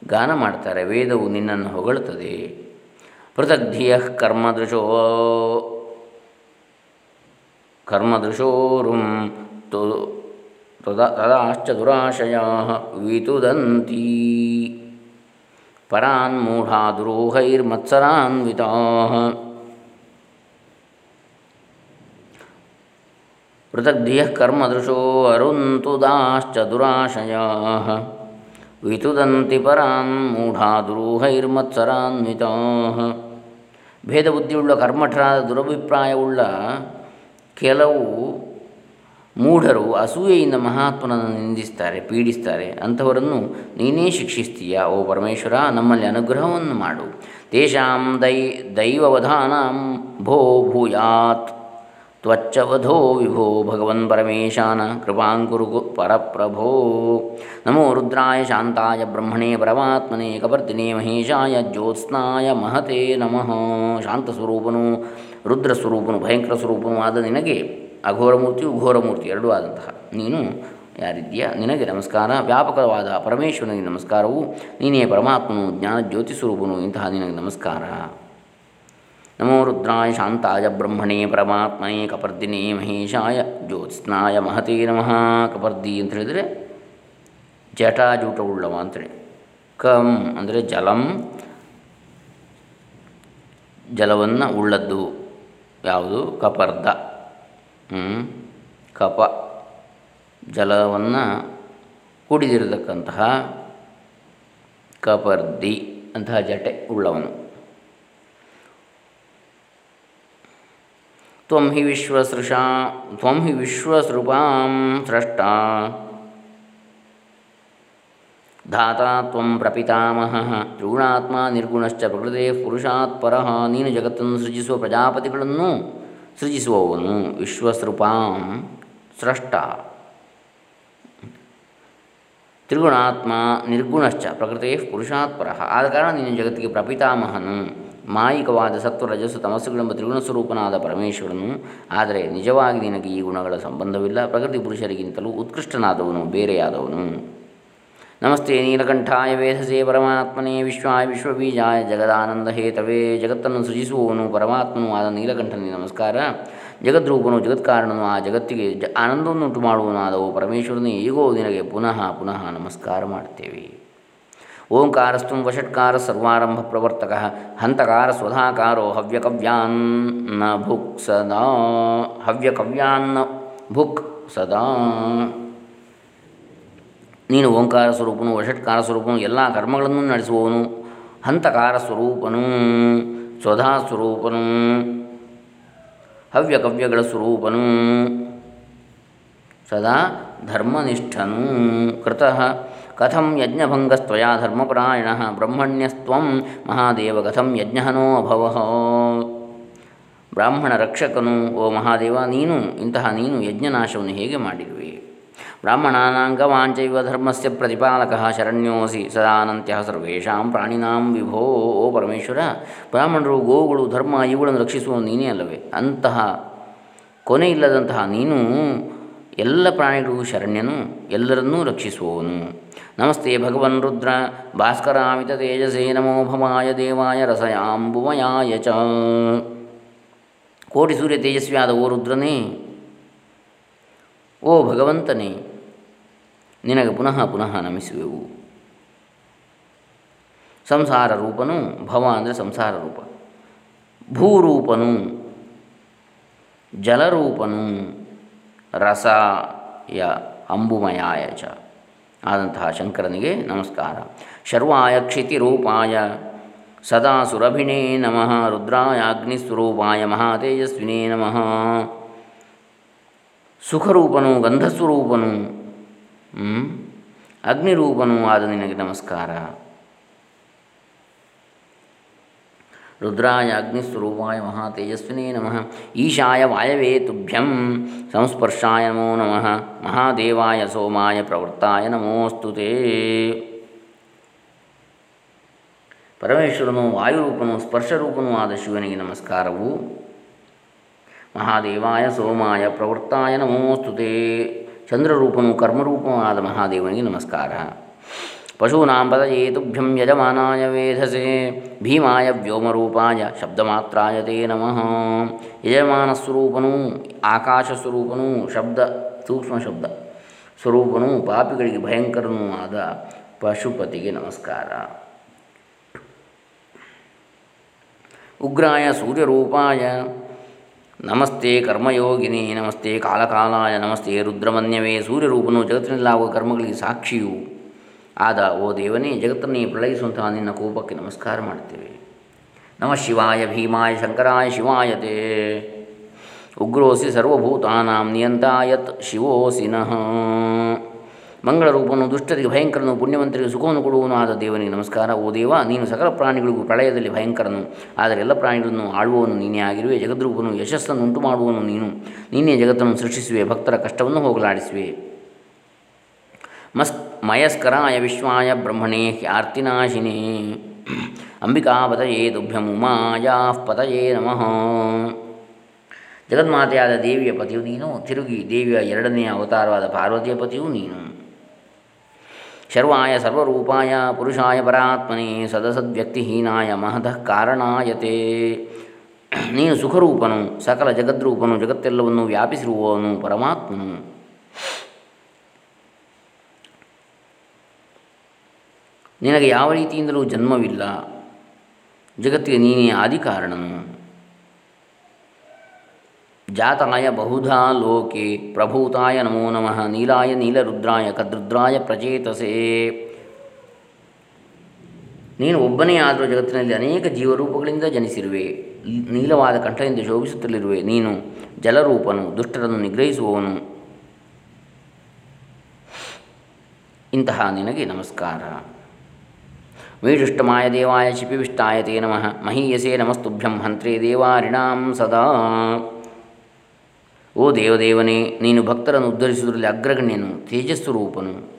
Speaker 1: ಗಾನ ಮಾಡ್ತಾರೆ. ವೇದವು ನಿನ್ನನ್ನು ಹೊಗಳುತ್ತದೆ ಪೃಥಗ್ಧಿಯ ಕರ್ಮದೃಶೋ. ಕರ್ಮದೃಶೋರುಂ ತು ತದಾಶ್ಚ ದುರಾಶಯಾ ವಿತುದಂತಿ ಪರಾನ್ಮೂಢಾ ದುರೂಹೈರ್ಮತ್ಸರಾನ್ವಿತಾ ಪೃಥಗ್ಧಿಯ ಕರ್ಮದೃಶೋ ಅರುಂತುದಾಶ್ಚ ದುರಾಶಯಾ ವಿತುದಂತಿ ಪರಾನ್ ಮೂಢಾ ದುರೂಹೈರ್ಮತ್ಸರಾನ್ವಿತಾ ಭೇದ ಬುದ್ಧಿಯುಳ್ಳ ಕರ್ಮಠರಾದ ದುರಭಿಪ್ರಾಯವುಳ್ಳ ಕೆಲವು ಮೂಢರು ಅಸೂಯೆಯಿಂದ ಮಹಾತ್ಮನನ್ನು ನಿಂದಿಸ್ತಾರೆ, ಪೀಡಿಸ್ತಾರೆ. ಅಂಥವರನ್ನು ನೀನೇ ಶಿಕ್ಷಿಸ್ತೀಯ? ಓ ಪರಮೇಶ್ವರ, ನಮ್ಮಲ್ಲಿ ಅನುಗ್ರಹವನ್ನು ಮಾಡು. ತೇಷಾಂ ದೈ ದೈವವಧಾನಾಂ ಭೋ ಭೂಯಾತ್. ತ್ವಚ್ಚವಧೋ ವಿಭೋ ಭಗವನ್ ಪರಮೇಶಾನ ಕೃಪಾಂಕುರು ಪರಪ್ರಭೋ. ನಮೋ ರುದ್ರಾಯ ಶಾಂತಾಯ ಬ್ರಹ್ಮಣೇ ಪರಮಾತ್ಮನೇ ಕಪರ್ತಿನೇ ಮಹೇಶಾಯ ಜ್ಯೋತ್ಸ್ನಾಯ ಮಹತೆ ನಮಃ. ಶಾಂತಸ್ವರೂಪನು ರುದ್ರಸ್ವರೂಪನು ಭಯಂಕರ ಸ್ವರೂಪನು ಆದ ನಿನಗೆ ಅಘೋರಮೂರ್ತಿಯು ಘೋರಮೂರ್ತಿ ಎರಡೂ ಆದಂತಹ. ನೀನು ಯಾರಿದ್ದೀಯ? ನಿನಗೆ ನಮಸ್ಕಾರ. ವ್ಯಾಪಕವಾದ ಪರಮೇಶ್ವರನಿಗೆ ನಮಸ್ಕಾರವು. ನೀನೇ ಪರಮಾತ್ಮನು ಜ್ಞಾನ ಜ್ಯೋತಿ ಸ್ವರೂಪನು, ಇಂತಹ ನಿನಗೆ ನಮಸ್ಕಾರ. ನಮೋ ರುದ್ರಾಯ ಶಾಂತಾಯ ಬ್ರಹ್ಮಣೇ ಪರಮಾತ್ಮನೇ ಕಪರ್ದಿನೇ ಮಹೇಶಾಯ ಜ್ಯೋತ್ಸ್ನಾಯ ಮಹತೇ ನಮಃ ಕಪರ್ದಿ ಅಂತ ಹೇಳಿದರೆ ಜಟಾಜೂಟವುಳ್ಳವ ಅಂತೇಳಿ ಕಂ ಅಂದರೆ ಜಲಂ, ಜಲವನ್ನು ಉಳ್ಳದ್ದು ಯಾವುದು? ಕಪರ್ದ. ಕಪ, ಜಲವನ್ನು ಕುಡಿದಿರತಕ್ಕಂತಹ ಕಪರ್ದಿ ಅಂತಹ ಜಟೆ ಉಳ್ಳವನು. ತ್ವಂ ಹಿ ವಿಶ್ವಸೃಷಾ, ತ್ವಂ ಹಿ ವಿಶ್ವಸೃಪಾಂ ಸೃಷ್ಟ. ಧಾತಾ ತ್ವಂ ಪ್ರಪಿತಾಮಹ ತ್ರಿಗುಣಾತ್ಮ ನಿರ್ಗುಣಶ್ಚ ಪ್ರಕೃತಿ ಪುರುಷಾತ್ ಪರಃ, ನೀನು ಜಗತ್ತನ್ನು ಸೃಜಿಸುವ ಪ್ರಜಾಪತಿಗಳನ್ನು ಸೃಜಿಸುವವನು ವಿಶ್ವಸೃಪಾಂ ಸೃಷ್ಟ. ತ್ರಿಗುಣಾತ್ಮ ನಿರ್ಗುಣಶ್ಚ ಪ್ರಕೃತಿ ಪುರುಷಾತ್ ಪರಃ, ಆದ ಕಾರಣ ನೀನು ಜಗತ್ತಿಗೆ ಪ್ರಪಿತಾಮಹನು. ಮಾಯಿಕವಾದ ಸತ್ವ, ರಜಸ್ಸು ತಮಸ್ಸುಗಳೆಂಬ ತ್ರಿಗುಣ ಸ್ವರೂಪನಾದ ಪರಮೇಶ್ವರನು, ಆದರೆ ನಿಜವಾಗಿ ನಿನಗೆ ಈ ಗುಣಗಳ ಸಂಬಂಧವಿಲ್ಲ. ಪ್ರಕೃತಿ ಪುರುಷರಿಗಿಂತಲೂ ಉತ್ಕೃಷ್ಟನಾದವನು, ಬೇರೆಯಾದವನು. ನಮಸ್ತೆ ನೀಲಕಂಠಾಯ ವೇಧಸೆ ಪರಮಾತ್ಮನೇ, ವಿಶ್ವಾಯ ವಿಶ್ವಬೀಜಾಯ ಜಗದಾನಂದ ಹೇತವೇ. ಜಗತ್ತನ್ನು ಸೃಜಿಸುವವನು ಪರಮಾತ್ಮನು ಆದ ನೀಲಕಂಠನಿಗೆ ನಮಸ್ಕಾರ. ಜಗದ್ರೂಪನು ಜಗತ್ಕಾರಣನು, ಆ ಜಗತ್ತಿಗೆ ಜ ಆನಂದವನ್ನುಂಟು ಮಾಡುವನಾದವು ಪರಮೇಶ್ವರನೇ, ಈಗೋ ನಿನಗೆ ಪುನಃ ಪುನಃ ನಮಸ್ಕಾರ ಮಾಡ್ತೇವೆ. ಓಂಕಾರಸ್ತು ವಷಟ್ಕಾರ ಸರ್ವಾರಂಭ ಪ್ರವರ್ತಕ ಹಂತಕಾರ ಸ್ವಧಾಕಾರೋ ಹವ್ಯಕವ್ಯಾನ್ನ ಭುಕ್ ಸದಾ ಹವ್ಯಕವ್ಯಾನ್ನ ಭುಕ್ ಸದಾ. ನೀನು ಓಂಕಾರ ಸ್ವರೂಪನು, ವಷಟ್ಕಾರ ಸ್ವರೂಪನು, ಎಲ್ಲ ಕರ್ಮಗಳನ್ನು ನಡೆಸುವವನು, ಹಂತಕಾರ ಸ್ವರೂಪನು, ಸ್ವಧಾ ಸ್ವರೂಪನು, ಹವ್ಯಕವ್ಯಗಳ ಸ್ವರೂಪನು, ಸದಾ ಧರ್ಮನಿಷ್ಠನು ಕೃತಃ. ಕಥಂ ಯಜ್ಞಭಂಗಸ್ತ್ವಯಾ ಧರ್ಮಪರಾಯಣ ಬ್ರಹ್ಮಣ್ಯಸ್ತ್ವಂ ಮಹಾದೇವ ಕಥಂ ಯಜ್ಞಹನೋ ಅಭವ ಬ್ರಾಹ್ಮಣ ರಕ್ಷಕನು ಓ ಮಹಾದೇವ, ನೀನು, ಇಂತಹ ನೀನು ಯಜ್ಞನಾಶವನ್ನು ಹೇಗೆ ಮಾಡಿರುವೆ? ಬ್ರಾಹ್ಮಣಾನಾಂಗವಾಂಚೈವ ಧರ್ಮಸ್ಯ ಪ್ರತಿಪಾಲಕ ಶರಣ್ಯೋಸಿ ಸದಾನಂತ್ಯ ಸರ್ವೇಷಾಂ ಪ್ರಾಣಿನಾಂ ವಿಭೋ, ಓ ಪರಮೇಶ್ವರ! ಬ್ರಾಹ್ಮಣರು ಗೋವುಗಳು ಧರ್ಮ ಇವುಗಳನ್ನು ರಕ್ಷಿಸುವ ನೀನೇ ಅಲ್ಲವೇ? ಅಂತಹ ಕೊನೆಯಿಲ್ಲದಂತಹ ನೀನು ಎಲ್ಲ ಪ್ರಾಣಿಗಳಿಗೂ ಶರಣ್ಯನು, ಎಲ್ಲರನ್ನೂ ರಕ್ಷಿಸುವವನು. ನಮಸ್ತೆ ಭಗವನ್ ರುದ್ರ, ಭಾಸ್ಕರಾಮಿತ ತೇಜಸೇ ನಮೋ ಭಮಾಯ ದೇವಾಯ ರಸಯಾಂಬುಮಯಾಯ ಚ. ಕೋಟಿ ಸೂರ್ಯ ತೇಜಸ್ವಿಯಾದ ಓ ರುದ್ರನೇ, ಓ ಭಗವಂತನೇ, ನಿನಗೆ ಪುನಃ ಪುನಃ ನಮಿಸುವೆವು. ಸಂಸಾರ ರೂಪನು ಭವ ಅಂದರೆ ಸಂಸಾರ ರೂಪ. ಭೂರೂಪನು ಜಲರೂಪನು. ರಸಾಯ ಅಂಬುಮಯಾಯ ಚ. ಆದಂತಹ ಶಂಕರನಿಗೆ ನಮಸ್ಕಾರ. ಶರ್ವಾಯ ಕ್ಷಿತಿರೂಪಾಯ ಸದಾ ಸುರಭಿಣೇ ನಮಃ ರುದ್ರಾಯ ಅಗ್ನಿಸ್ವರೂಪಾಯ ಮಹಾತೇಜಸ್ವಿನೇ ನಮಃ. ಸುಖರೂಪನು, ಗಂಧಸ್ವರೂಪನು ಅಗ್ನಿರೂಪನೂ ಆದ ನಿನಗೆ ನಮಸ್ಕಾರ. ರುದ್ರಾಯ ಅಗ್ನಿಸ್ವರೂಪಾಯ ಮಹಾತೇಜಸ್ವಿನೇ ನಮಃ. ಈಶಾಯ ವಾಯವೇ ತುಭ್ಯಂ ಸಂಸ್ಪರ್ಶಾಯ ನಮೋ ನಮಃ. ಮಹಾದೇವಾಯ ಸೋಮಾಯ ಪ್ರವೃತ್ತಾಯ ನಮೋಸ್ತುತೇ. ಪರಮೇಶ್ವರನು ವಾಯುರೂಪನು ಸ್ಪರ್ಶರೂಪನೂ ಆದ ಶಿವನಿಗೆ ನಮಸ್ಕಾರವು. ಮಹಾದೇವಾಯ ಸೋಮಾಯ ಪ್ರವೃತ್ತಾಯ ನಮೋಸ್ತುತೆ. ಚಂದ್ರರೂಪನು ಕರ್ಮರೂಪನೂ ಆದ ಮಹಾದೇವನಿಗೆ ನಮಸ್ಕಾರ. ಪಶೂನಾಂ ಪದಯೇ ತುಭ್ಯಂ ಯಜಮಾನಾಯ ವೇಧಸೆ ಭೀಮಾಯ ವ್ಯೋಮರೂಪಾಯ ಶಬ್ದಮಾತ್ರಾಯ ತೇ ನಮಃ ಯಜಮಾನ ಸ್ವರೂಪನೂ ಆಕಾಶ ಸ್ವರೂಪನೂ ಶಬ್ದ ಸೂಕ್ಷ್ಮ ಶಬ್ದ ಸ್ವರೂಪನೂ ಪಾಪಿಗಳಿಗೆ ಭಯಂಕರನೂ ಆದ ಪಶುಪತಿಗೆ ನಮಸ್ಕಾರ. ಉಗ್ರಾಯ ಸೂರ್ಯರೂಪಾಯ, ನಮಸ್ತೆ ಕರ್ಮಯೋಗಿನಿ, ನಮಸ್ತೆ ಕಾಲಕಾಲಾಯ, ನಮಸ್ತೆ ರುದ್ರಮನ್ಯವೇ, ಸೂರ್ಯರೂಪನು ಜಗತ್ತಿನಲ್ಲಾಗುವ ಕರ್ಮಗಳಿಗೆ ಸಾಕ್ಷಿಯು. ಆದ, ಓ ದೇವನೇ, ಜಗತ್ತನ್ನೇ ಪ್ರಳಯಿಸುವಂತಹ ನಿನ್ನ ಕೋಪಕ್ಕೆ ನಮಸ್ಕಾರ ಮಾಡ್ತೇವೆ. ನಮಃ ಶಿವಾಯ ಭೀಮಾಯ ಶಂಕರಾಯ ಶಿವಾಯತೆ. ಉಗ್ರೋಸಿ ಸರ್ವಭೂತಾನಾಂ ನಿಯಂತಾಯತ್ ಶಿವೋಸಿ ನಃ ಮಂಗಳ ರೂಪನು ದುಷ್ಟರಿಗೆ ಭಯಂಕರನು, ಪುಣ್ಯವಂತರಿಗೆ ಸುಖವನ್ನು ಕೊಡುವನು ಆದ ದೇವನಿಗೆ ನಮಸ್ಕಾರ. ಓ ದೇವ, ನೀನು ಸಕಲ ಪ್ರಾಣಿಗಳಿಗೂ ಪ್ರಳಯದಲ್ಲಿ ಭಯಂಕರನು. ಆದರೆ ಎಲ್ಲ ಪ್ರಾಣಿಗಳನ್ನು ಆಳುವವನು ನೀನೇ ಆಗಿರುವೆ. ಜಗದ್ರೂಪನು ಯಶಸ್ಸನ್ನು ಉಂಟು ಮಾಡುವನು ನೀನು. ನೀನೇ ಜಗತ್ತನ್ನು ಸೃಷ್ಟಿಸುವೆ. ಭಕ್ತರ ಕಷ್ಟವನ್ನು ಹೋಗಲಾಡಿಸುವೆ. ಮಸ್ ಮಯಸ್ಕರಾಯ ವಿಶ್ವಾಯ ಬ್ರಹ್ಮಣೇ ಹ್ಯಾರ್ತಿನಾಶಿನೇ. ಅಂಬಿಕಾಪತಯೇ ತುಭ್ಯಂ ಉಮಾಯಾ ಪತಯೇ ನಮಃ. ಜಗನ್ಮಾತೆಯಾದ ದೇವಿಯ ಪತಿಯು ನೀನು, ತಿರುಗಿ ದೇವಿಯ ಎರಡನೆಯ ಅವತಾರವಾದ ಪಾರ್ವತಿಯ ಪತಿಯು ನೀನು. ಶರ್ವಾಯ ಸರ್ವರೂಪಾಯ ಪುರುಷಾಯ ಪರಾತ್ಮನೇ, ಸದಸದ್ವ್ಯಕ್ತಿಹೀನಾಯ ಮಹತಃ ಕಾರಣಾಯತೆ. ನೀನು ಸುಖರೂಪನು, ಸಕಲ ಜಗದ್ರೂಪನು, ಜಗತ್ತೆಲ್ಲವನ್ನು ವ್ಯಾಪಿಸಿರುವವನು ಪರಮಾತ್ಮನು. ನಿನಗೆ ಯಾವ ರೀತಿಯಿಂದಲೂ ಜನ್ಮವಿಲ್ಲ. ಜಗತ್ತಿಗೆ ನೀನೇ ಆದಿ ಕಾರಣನು. ಜಾತಾಯ ಬಹುಧಾ ಲೋಕೆ ಪ್ರಭೂತಾಯ ನಮೋ ನಮಃ. ನೀಲಾಯ ನೀಲರುದ್ರಾಯ ಕದ್ರುದ್ರಾಯ ಪ್ರಚೇತಸೇ. ನೀನು ಒಬ್ಬನೇ ಆದರೂ ಜಗತ್ತಿನಲ್ಲಿ ಅನೇಕ ಜೀವರೂಪಗಳಿಂದ ಜನಿಸಿರುವೆ. ನೀಲವಾದ ಕಂಠದಿಂದ ಶೋಭಿಸುತ್ತಲಿರುವೆ. ನೀನು ಜಲರೂಪನು, ದುಷ್ಟರನ್ನು ನಿಗ್ರಹಿಸುವವನು. ಇಂತಹ ನಿನಗೆ ನಮಸ್ಕಾರ. ಮೇಜುಷ್ಟಮಾಯ ದೇವಾಯ ಶಿಪಿವಿಷ್ಟಾಯ ತೇ ನಮಃ. ಮಹೀಯಸೇ ನಮಸ್ತುಭ್ಯಂ ಹಂತ್ರೇ ದೇವಾರಿಣಾಂ ಸದಾ. ಓ ದೇವದೇವನೇ, ನೀನು ಭಕ್ತರನ್ನು ಉದ್ಧರಿಸುವುದರಲ್ಲಿ ಅಗ್ರಗಣ್ಯನು ತೇಜಸ್ಸು ರೂಪನು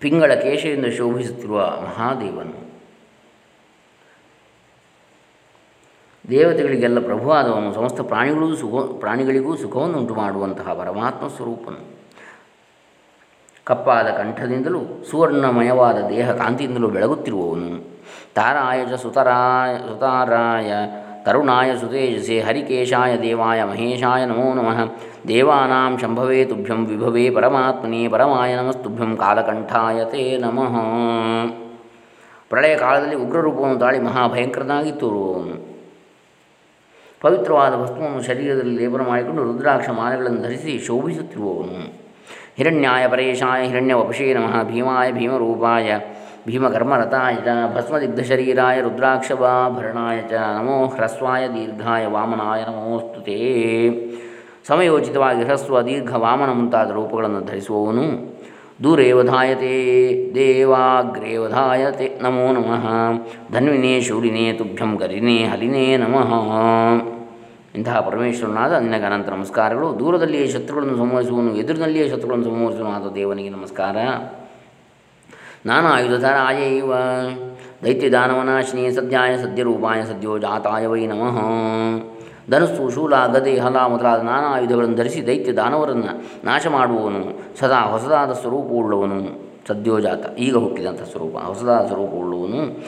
Speaker 1: ಪಿಂಗಳ ಕೇಶದಿಂದ ಶೋಭಿಸುತ್ತಿರುವ ಮಹಾದೇವನು. ದೇವತೆಗಳಿಗೆಲ್ಲ ಪ್ರಭುವಾದವನು ಸಮಸ್ತ ಪ್ರಾಣಿಗಳಿಗೂ ಸುಖ ಪ್ರಾಣಿಗಳಿಗೂ ಸುಖವನ್ನು ಉಂಟು ಮಾಡುವಂತಹ ಪರಮಾತ್ಮ ಸ್ವರೂಪನು. ಕಪ್ಪಾದ ಕಂಠದಿಂದಲೂ ಸುವರ್ಣಮಯವಾದ ದೇಹ ಕಾಂತಿಯಿಂದಲೂ ಬೆಳಗುತ್ತಿರುವವನು. ತಾರಾಯಜ ಸುತರಾಯ, ಸುತಾರಾಯ ತರುಣಾಯ ಸುತೇಜಸೆ, ಹರಿಕೇಶಾಯ ದೇವಾಯ ಮಹೇಶಾಯ ನಮೋ ನಮಃ. ದೇವಾನಾಂ ಶಂಭವೇ ತುಭ್ಯಂ ವಿಭವೇ ಪರಮಾತ್ಮನೇ ಪರಮಾಯ ನಮಸ್ತುಭ್ಯಂ ಕಾಲಕಂಠಾಯ ತೇ ನಮಃ. ಪ್ರಳಯ ಕಾಲದಲ್ಲಿ ಉಗ್ರರೂಪವನ್ನು ತಾಳಿ ಮಹಾಭಯಂಕರನಾಗಿ ತೋರುವವನು. ಪವಿತ್ರವಾದ ವಸ್ತುವನ್ನು ಶರೀರದಲ್ಲಿ ಲೇಪನ ಮಾಡಿಕೊಂಡು ರುದ್ರಾಕ್ಷ ಮಾಲೆಗಳನ್ನು ಧರಿಸಿ ಶೋಭಿಸುತ್ತಿರುವವನು. ಹಿರಣ್ಯಾಯ ಪರೇಶಾಯ ಹಿರಣ್ಯವಪಶೇ ನಮಃ. ಭೀಮಾಯ ಭೀಮರೂಪಾಯ ಭೀಮಕರ್ಮರತಾಯ ಚ. ಭಸ್ಮದಿಗ್ಧಶರೀರಾಯ ರುದ್ರಾಕ್ಷಭಾಭರಣಾಯ ಚ. ನಮೋ ಹ್ರಸ್ವಾಯ ದೀರ್ಘಾಯ ವಾಮನಾಯ ನಮೋಸ್ತು ತೇ ಸಮಯೋಚಿತವಾಗಿ ಹ್ರಸ್ವ ದೀರ್ಘ ವಾಮನ ಮುಂತಾದ ರೂಪಗಳನ್ನು ಧರಿಸುವವನು. ದೂರೇವಧಾಯತೆ ದೇವಾಗ್ರೇವಧಾಯತೆ. ನಮೋ ನಮಃ. ಧನ್ವಿನೇ ಶೂಲಿನೇ ತುಭ್ಯಂ ಗರಿನೇ ಹಲಿನೇ ನಮಃ. ಇಂತಹ ಪರಮೇಶ್ವರನಾದ ನಿನಗೆ ಅನಂತ ನಮಸ್ಕಾರಗಳು. ದೂರದಲ್ಲಿಯೇ ಶತ್ರುಗಳನ್ನು ಸಂಹರಿಸುವನು, ಎದುರಿನಲ್ಲಿಯೇ ಶತ್ರುಗಳನ್ನು ಸಂಹರಿಸುವನಾದ ದೇವನಿಗೆ ನಮಸ್ಕಾರ. ನಾನು ಆಯುಧಧಾರ ಆಯೇವ ದೈತ್ಯ ದಾನವನಾಶಿನಿ ಸದ್ಯಾಯ ಸದ್ಯರೂಪಾಯ ಸದ್ಯೋ ಜಾತಾಯ ವೈ ನಮಃ. ಧನಸ್ಸು, ಶೂಲ, ಗದೆ, ಹಲ ಮೊದಲಾದ ನಾನಾ ಆಯುಧಗಳನ್ನು ಧರಿಸಿ ದೈತ್ಯ ದಾನವರನ್ನು ನಾಶ ಮಾಡುವವನು ಸದಾ ಹೊಸದಾದ ಸ್ವರೂಪವುಳ್ಳವನು ಸದ್ಯೋಜಾತ ಈಗ ಹುಟ್ಟಿದಂಥ ಸ್ವರೂಪ, ಹೊಸದಾದ ಸ್ವರೂಪವುಳ್ಳವನು.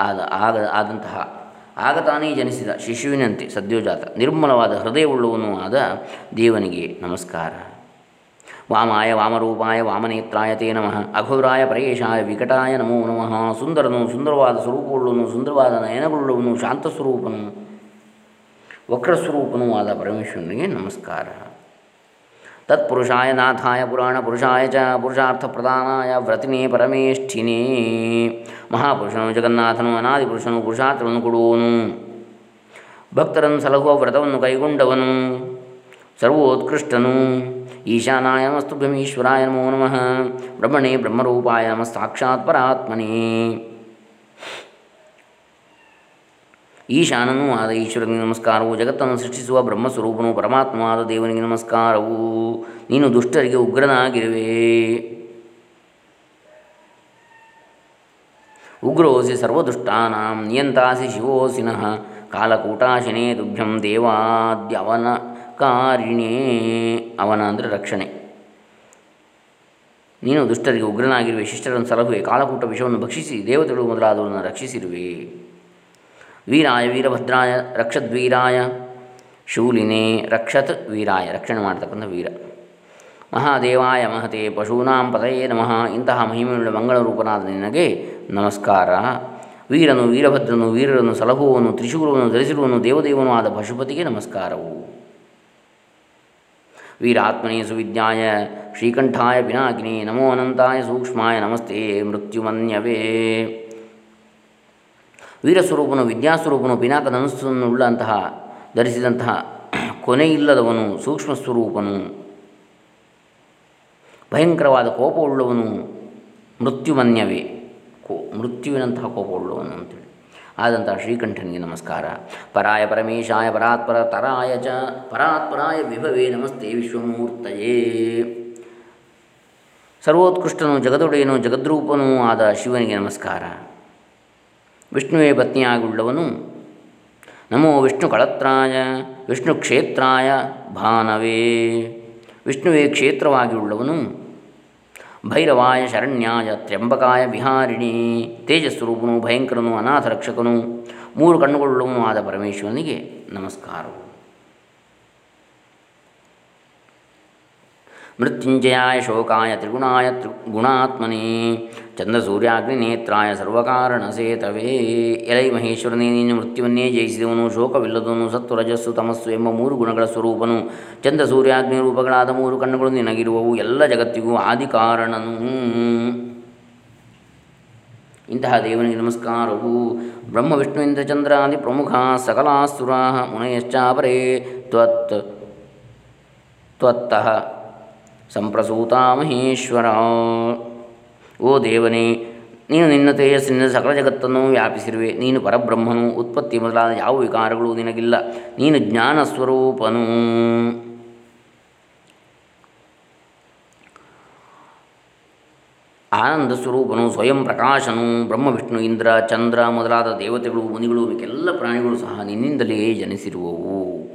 Speaker 1: ಆದ, ಆಗ, ಆದಂತಹ ಆಗ ತಾನೇ ಜನಿಸಿದ ಶಿಶುವಿನಂತೆ ಸದ್ಯೋಜಾತ. ನಿರ್ಮಲವಾದ ಹೃದಯವುಳ್ಳವನು ಆದ ದೇವನಿಗೆ ನಮಸ್ಕಾರ. ವಾಮಾಯ ವಾಮರೂಪಾಯ ವಾಮನೇತ್ರಾಯ ತೇ ನಮಃ. ಅಘೋರಾಯ ಪರೇಶಾಯ ವಿಕಟಾಯ ನಮೋ ನಮಃ. ಸುಂದರನು ಸುಂದರವಾದ ಸ್ವರೂಪವುಳ್ಳವನು, ಸುಂದರವಾದ ನಯನಗಳುಳ್ಳವನು ಶಾಂತ ಸ್ವರೂಪನು ವಕ್ರಸ್ವರೂಪನೂ ಆದ ಪರಮೇಶ್ವರನಿಗೆ ನಮಸ್ಕಾರ. ತತ್ಪುರುಷಾಯ ನಾಥಾಯ ಪುರಾಣ ಪುರುಷಾಯ ಚ ಪುರುಷಾರ್ಥ ಪ್ರಧಾನಾಯ ವ್ರತಿನೇ ಪರಮೇಷ್ಠಿನೇ ಮಹಾಪುರುಷನು ಜಗನ್ನಾಥನು ಅನಾದಿ ಪುರುಷನು ಪುರುಷಾರ್ಥವನ್ನು ಕೊಡುವನು ಭಕ್ತರನ್ನು ಸಲಹುವ ವ್ರತವನ್ನು ಕೈಗೊಂಡವನು। ಸರ್ವೋತ್ಕೃಷ್ಟನು। ಈಶಾನಾಯ ನಮಸ್ತುಭ್ಯಮೀಶ್ವರಾಯ ನಮೋ ನಮಃ। ಬ್ರಹ್ಮಣೇ ಬ್ರಹ್ಮರೂಪಾಯ ನಮಃ, ಸಾಕ್ಷಾತ್ ಪರಾತ್ಮನೇ। ಈಶಾನನೂ ಆದ ಈಶ್ವರನಿಗೆ ನಮಸ್ಕಾರವು. ಜಗತ್ತನ್ನು ಸೃಷ್ಟಿಸುವ ಬ್ರಹ್ಮಸ್ವರೂಪನು ಪರಮಾತ್ಮವಾದ ದೇವನಿಗೆ ನಮಸ್ಕಾರವು. ನೀನು ದುಷ್ಟರಿಗೆ ಉಗ್ರನಾಗಿರುವೆ. ಉಗ್ರೋಸಿ ಸರ್ವದುಷ್ಟಾನಾಂ ನಿಯಂತಾಸಿ ಶಿವೋಸಿನಃ. ಕಾಲಕೂಟಾಶಿನೇ ದುಭ್ಯಂ ದೇವಾದ್ಯವನ ಕಾರಿಣೇ ಅವನ ಅಂದರೆ ರಕ್ಷಣೆ. ನೀನು ದುಷ್ಟರಿಗೆ ಉಗ್ರನಾಗಿರುವೆ. ಶಿಷ್ಟರನ್ನು ಸಲಹುವೆ. ಕಾಲಕೂಟ ವಿಷವನ್ನು ಭಕ್ಷಿಸಿ. ದೇವತೆಗಳು ಮೊದಲಾದವರನ್ನು ರಕ್ಷಿಸಿರುವೆ. ವೀರಾಯ ವೀರಭದ್ರಾಯ, ರಕ್ಷದ್ವೀರಾಯ, ಶೂಲಿನೇ ರಕ್ಷತ್ ವೀರಾಯ, ರಕ್ಷಣೆ ಮಾಡ್ತಕ್ಕಂಥ ವೀರ. ಮಹಾದೇವಾಯ ಮಹತೆ ಪಶೂನಾಂ ಪತಯೇ ನಮಃ. ಇಂತಹ ಮಹಿಮೆಯುಳ್ಳ ಮಂಗಳ ರೂಪನಾದ ನಿನಗೆ ನಮಸ್ಕಾರ. ವೀರನು ವೀರಭದ್ರನು, ವೀರರನ್ನು ಸಲಹುವನು ತ್ರಿಶೂಲವನ್ನು ಧರಿಸಿರುವನು ದೇವದೇವನು ಆದ ಪಶುಪತಿಗೆ ನಮಸ್ಕಾರವು. ವೀರಾತ್ಮನೇ ಸುವಿದ್ಯಾಯ, ಶ್ರೀಕಂಠಾಯ, ಪಿನಾಕಿನಿ, ನಮೋ ಅನಂತಾಯ, ಸೂಕ್ಷ್ಮಾಯ, ನಮಸ್ತೆ, ಮೃತ್ಯುಮನ್ಯವೇ. ವೀರಸ್ವರೂಪನು, ವಿದ್ಯಾಸ್ವರೂಪನು ಪಿನಾಕ ಧನಸ್ಸನ್ನು ಉಳ್ಳಂತಹ, ಧರಿಸಿದಂತಹ ಕೊನೆಯಿಲ್ಲದವನು ಸೂಕ್ಷ್ಮ ಸ್ವರೂಪನು ಭಯಂಕರವಾದ ಕೋಪವುಳ್ಳವನು, ಮೃತ್ಯುಮನ್ಯವೇ. ಕೋ, ಮೃತ್ಯುವಿನಂತಹ ಕೋಪವುಳ್ಳವನು ಅಂತೇಳಿ. ಆದಂತಹ ಶ್ರೀಕಂಠನಿಗೆ ನಮಸ್ಕಾರ. ಪರಾಯ ಪರಮೇಶಾಯ, ಪರಾತ್ಪರ, ತರಾಯ ಚ, ಪರಾತ್ಪರಾಯ ವಿಭವೇ ನಮಸ್ತೆ ವಿಶ್ವಮೂರ್ತಯೇ. ಸರ್ವೋತ್ಕೃಷ್ಟನು, ಜಗದೊಡೆಯನು, ಜಗದ್ರೂಪನೂ ಆದ ಶಿವನಿಗೆ ನಮಸ್ಕಾರ. ವಿಷ್ಣುವೇ ಪತ್ನಿಯಾಗುಳ್ಳವನು. ನಮೋ ವಿಷ್ಣು ಕಳತ್ರಾಯ, ವಿಷ್ಣು ಕ್ಷೇತ್ರಾಯ ಭಾನವೇ. ವಿಷ್ಣುವೇ ಕ್ಷೇತ್ರವಾಗಿ ಉಳ್ಳವನು ಭೈರವಾಯ ಶರಣ್ಯಾಯ ತ್ರ್ಯಂಬಕಾಯ ವಿಹಾರಿಣಿ ತೇಜಸ್ವರೂಪನು, ಭಯಂಕರನು ಅನಾಥ ರಕ್ಷಕನು ಮೂರು ಕಣ್ಣುಗಳುಳ್ಳವನು ಆದ ಪರಮೇಶ್ವರನಿಗೆ ನಮಸ್ಕಾರವು ಮೃತ್ಯುಂಜಯಾಯ ಶೋಕಾಯ ತ್ರಿಗುಣಾಯ ತ್ರಿ ಗುಣಾತ್ಮನೇ ಚಂದ್ರಸೂರ್ಯಾಗ್ನಿನೇತ್ರಾಯ ಸರ್ವಕಾರಣ ಸೇತವೇ ಎಲೈ ಮಹೇಶ್ವರನೇ ನೀನು ಮೃತ್ಯುವನ್ನೇ ಜಯಿಸಿದವನು ಶೋಕವಿಲ್ಲದವನು ಸತ್ತು ರಜಸ್ಸು ತಮಸ್ಸು ಎಂಬ ಮೂರು ಗುಣಗಳ ಸ್ವರೂಪನು. ಚಂದ್ರಸೂರ್ಯಾಗ್ನಿ ರೂಪಗಳಾದ ಮೂರು ಕಣ್ಣುಗಳು ನಿನಗಿರುವವು, ಎಲ್ಲ ಜಗತ್ತಿಗೂ ಆದಿಕಾರಣನು. ಇಂತಹ ದೇವನಿಗೆ ನಮಸ್ಕಾರವು. ಬ್ರಹ್ಮ, ವಿಷ್ಣು, ಇಂದ್ರ ಚಂದ್ರಾದಿ ಪ್ರಮುಖ ಸಕಲಾಸುರಾ ಮುನಯಶ್ಚಾಪರೇ ತ್ವತ್, ತ್ವತ್ತಃ ಸಂಪ್ರಸೂತ ಮಹೇಶ್ವರ. ಓ ದೇವನೇ, ನೀನು ನಿನ್ನ ತೇಜಸ್ಸಿನಿಂದ ಸಕಲ ಜಗತ್ತನ್ನು ವ್ಯಾಪಿಸಿರುವೆ. ನೀನು ಪರಬ್ರಹ್ಮನು, ಉತ್ಪತ್ತಿ ಮೊದಲಾದ ಯಾವ ವಿಕಾರಗಳು ನಿನಗಿಲ್ಲ. ನೀನು ಜ್ಞಾನ ಸ್ವರೂಪನು ಆನಂದ ಸ್ವರೂಪನು ಸ್ವಯಂ ಪ್ರಕಾಶನು, ಬ್ರಹ್ಮ, ವಿಷ್ಣು, ಇಂದ್ರ, ಚಂದ್ರ ಮೊದಲಾದ ದೇವತೆಗಳು, ಮುನಿಗಳು ಎಲ್ಲ ಪ್ರಾಣಿಗಳು ಸಹ ನಿನ್ನಿಂದಲೇ ಜನಿಸಿರುವವು.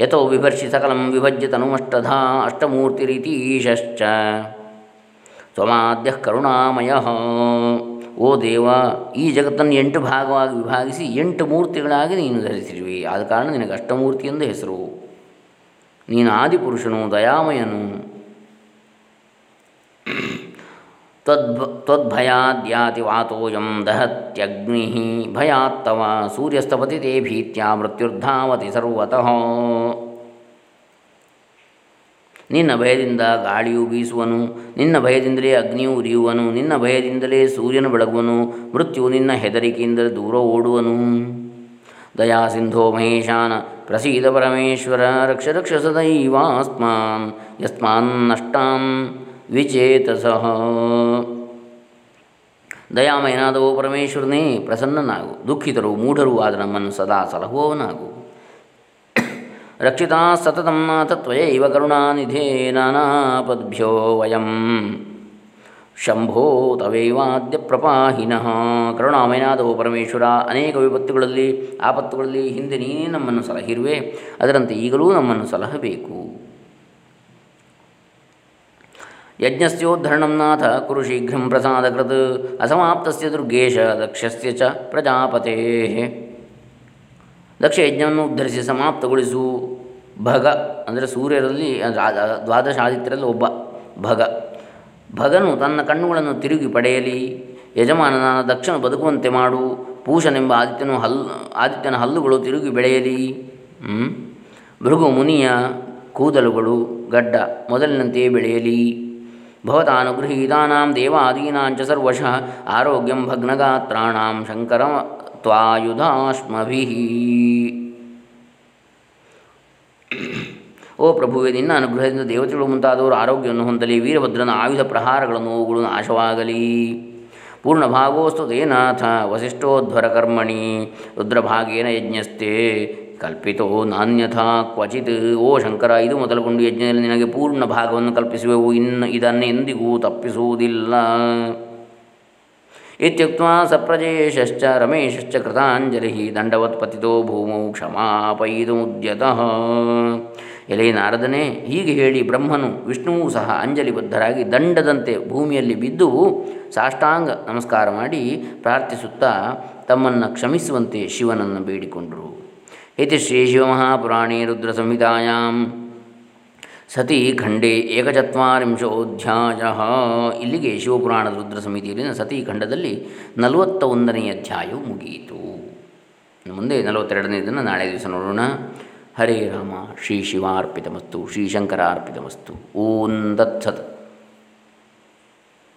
Speaker 1: ಯಥೋ ವಿಭರ್ಷಿ ಸಕಲಂ ವಿಭಜ್ಯ ತನುಮಷ್ಟಧ ಅಷ್ಟಮೂರ್ತಿರೀತೀಶಶ್ಚ. ಸ್ವಮಾದ್ಯ ಕರುಣಾಮಯ. ಓ ದೇವ, ಈ ಜಗತ್ತನ್ನು ಎಂಟು ಭಾಗವಾಗಿ ವಿಭಾಗಿಸಿ ಎಂಟು ಮೂರ್ತಿಗಳಾಗಿ ನೀನು ಧರಿಸಿರುವೆ. ಆದ ಕಾರಣ ನಿನಗೆ ಅಷ್ಟಮೂರ್ತಿ ಎಂದು ಹೆಸರು. ನೀನು ಆದಿಪುರುಷನು, ದಯಾಮಯನು. ತ್ವದ್ಭ, ತ್ವದ್ಭಯಾದ್ಯಾತಿ ವಾತೋಯಂ ದಹತ್ಯಗ್ನಿ ಭಯಾತ್ತವ ಸೂರ್ಯಸ್ತಪತಿ ತೇ ಭೀತ್ಯ ಮೃತ್ಯುರ್ಧಾವತಿ ಸರ್ವತಃ. ನಿನ್ನ ಭಯದಿಂದ ಗಾಳಿಯು ಬೀಸುವನು, ನಿನ್ನ ಭಯದಿಂದಲೇ ಅಗ್ನಿಯು ಉರಿಯುವನು, ನಿನ್ನ ಭಯದಿಂದಲೇ ಸೂರ್ಯನು ಬೆಳಗುವನು, ಮೃತ್ಯು ನಿನ್ನ ಹೆದರಿಕೆಯಿಂದ ದೂರ ಓಡುವನು. ದಯಾ ಸಿಂಧೋ ಮಹೇಶಾನ, ಪ್ರಸೀದ ಪರಮೇಶ್ವರ ರಕ್ಷ ರಕ್ಷ ಸದೈವಾಸ್ಮಾನ್ ಯಸ್ಮಾನ್ ನಷ್ಟಾನ್ ವಿಚೇತಸಃ. ದಯಾಮಯನಾದವೋ ಪರಮೇಶ್ವರನೇ, ಪ್ರಸನ್ನನಾಗು, ದುಃಖಿತರು, ಮೂಢರು ಆದ ನಮ್ಮನ್ನು ಸದಾ ಸಲಹುವವನಾಗು. ರಕ್ಷಿತಾ ಸತತಂ ನಾಥತ್ವಯೈವ ಕರುಣಾನಿಧೇ ನಾನಾಪದ್ಭ್ಯೋ ವಯಂ. ಶಂಭೋ ತವೇವಾದ್ಯ ಪ್ರಪಾಹಿನಃ. ಕರುಣಾಮಯನಾದವು ಪರಮೇಶ್ವರ, ಅನೇಕ ವಿಪತ್ತುಗಳಲ್ಲಿ, ಆಪತ್ತುಗಳಲ್ಲಿ ಹಿಂದೆ ನೀನೇ ನಮ್ಮನ್ನು ಸಲಹಿರುವೆ, ಅದರಂತೆ ಈಗಲೂ ನಮ್ಮನ್ನು ಸಲಹಬೇಕು. ಯಜ್ಞಸ್ಯೋದ್ಧರಣಂ ನಾಥ ಕುರು ಶೀಘ್ರಂ ಪ್ರಸಾದಕೃತ್. ಅಸಮಾಪ್ತಸ್ಯ ದುರ್ಗೇಶ, ದಕ್ಷಸ್ಯ ಚ ಪ್ರಜಾಪತೆ ದಕ್ಷ ಯಜ್ಞವನ್ನು ಉದ್ಧರಿಸಿ ಸಮಾಪ್ತಗೊಳಿಸು. ಭಗ ಅಂದರೆ ಸೂರ್ಯರಲ್ಲಿ ದ್ವಾದಶ ಆದಿತ್ಯರಲ್ಲಿ ಒಬ್ಬ ಭಗ. ಭಗನು ತನ್ನ ಕಣ್ಣುಗಳನ್ನು ತಿರುಗಿ ಪಡೆಯಲಿ. ಯಜಮಾನನಾದ ದಕ್ಷನು ಬದುಕುವಂತೆ ಮಾಡು. ಪೂಷನೆಂಬ ಆದಿತ್ಯನು ಹಲ್ಲು ಆದಿತ್ಯನ ಹಲ್ಲುಗಳು ತಿರುಗಿ ಬೆಳೆಯಲಿ. ಭೃಗು ಮುನಿಯ ಕೂದಲುಗಳು ಗಡ್ಡ ಮೊದಲಿನಂತೆಯೇ ಬೆಳೆಯಲಿ. ಭವತಾನುಗೃಹೀತಾನಾಂ ದೇವಾದೀನಾಂಚ ಸರ್ವಶಃ ಆರೋಗ್ಯಂ ಭಗ್ನಗಾತ್ರಾಣಾಂ ಶಂಕರ ತ್ವಾಯುಧಾಶ್ಮಭಿ ಓ ಪ್ರಭುವೆ, ನಿನ್ನ ಅನುಗ್ರಹದಿಂದ ದೇವತೆಗಳು ಮುಂತಾದವರು ಆರೋಗ್ಯವನ್ನು ಹೊಂದಲಿ, ವೀರಭದ್ರನ ಆಯುಧ ಪ್ರಹಾರಗಳ ನೋವುಗಳು ನಾಶವಾಗಲಿ. ಪೂರ್ಣ ಭಾಗೋಸ್ತು ವಸಿಷ್ಠೋಧ್ವರಕರ್ಮಣಿ ವಸಿಷ್ಠೋಧ್ವರ ಕರ್ಮಣಿ ರುದ್ರಭಾಗೇನ ಯಜ್ಞಸ್ಥೆ ಕಲ್ಪಿತೋ ನಾನ್ಯಥಾ ಕ್ವಚಿತ್. ಓ ಶಂಕರ, ಇದು ಮೊದಲುಗೊಂಡು ಯಜ್ಞದಲ್ಲಿ ನಿನಗೆ ಪೂರ್ಣ ಭಾಗವನ್ನು ಕಲ್ಪಿಸುವೆವು, ಇನ್ನು ಇದನ್ನು ಎಂದಿಗೂ ತಪ್ಪಿಸುವುದಿಲ್ಲ. ಇತ್ಯುಕ್ತ ಸಪ್ರಜೇಶ್ಚ ರಮೇಶಶ್ಚ ಕೃತಾಂಜಲಿ ದಂಡವತ್ ಪತಿತೋ ಭೂಮೌ ಕ್ಷಮಾಪೈದುಮುದ್ಯತಃ ಎಲೆ ನಾರದನೇ ಹೀಗೆ ಹೇಳಿ ಬ್ರಹ್ಮನು ವಿಷ್ಣುವೂ ಸಹ ಅಂಜಲಿಬದ್ಧರಾಗಿ ದಂಡದಂತೆ ಭೂಮಿಯಲ್ಲಿ ಬಿದ್ದು ಸಾಷ್ಟಾಂಗ ನಮಸ್ಕಾರ ಮಾಡಿ ಪ್ರಾರ್ಥಿಸುತ್ತಾ ತಮ್ಮನ್ನು ಕ್ಷಮಿಸುವಂತೆ ಶಿವನನ್ನು ಬೇಡಿಕೊಂಡರು. ಇತಿ ಶ್ರೀ ಶಿವಮಹಾಪುರಾಣೇ ರುದ್ರಸಂಹಿತಾಯಾಂ. ಸತಿ ಖಂಡೇ ಏಕಚತ್ವರಿಂಶೋಧ್ಯಾಯ. ಇಲ್ಲಿಗೆ ಶಿವಪುರಾಣ ರುದ್ರ ಸಮಿತಿಯಲ್ಲಿನ ಸತಿ ಖಂಡದಲ್ಲಿ ನಲವತ್ತ ಒಂದನೆಯ ಅಧ್ಯಾಯವು ಮುಗಿಯಿತು. ಮುಂದೆ ನಲವತ್ತೆರಡನೇದನ್ನು ನಾಳೆ ದಿವಸ ನೋಡೋಣ. ಹರೇ ರಾಮ, ಶ್ರೀ ಶಿವಾರ್ಪಿತಮಸ್ತು, ಶ್ರೀ ಶಂಕರಾರ್ಪಿತಮಸ್ತು. ಓಂ ದತ್ಸತ್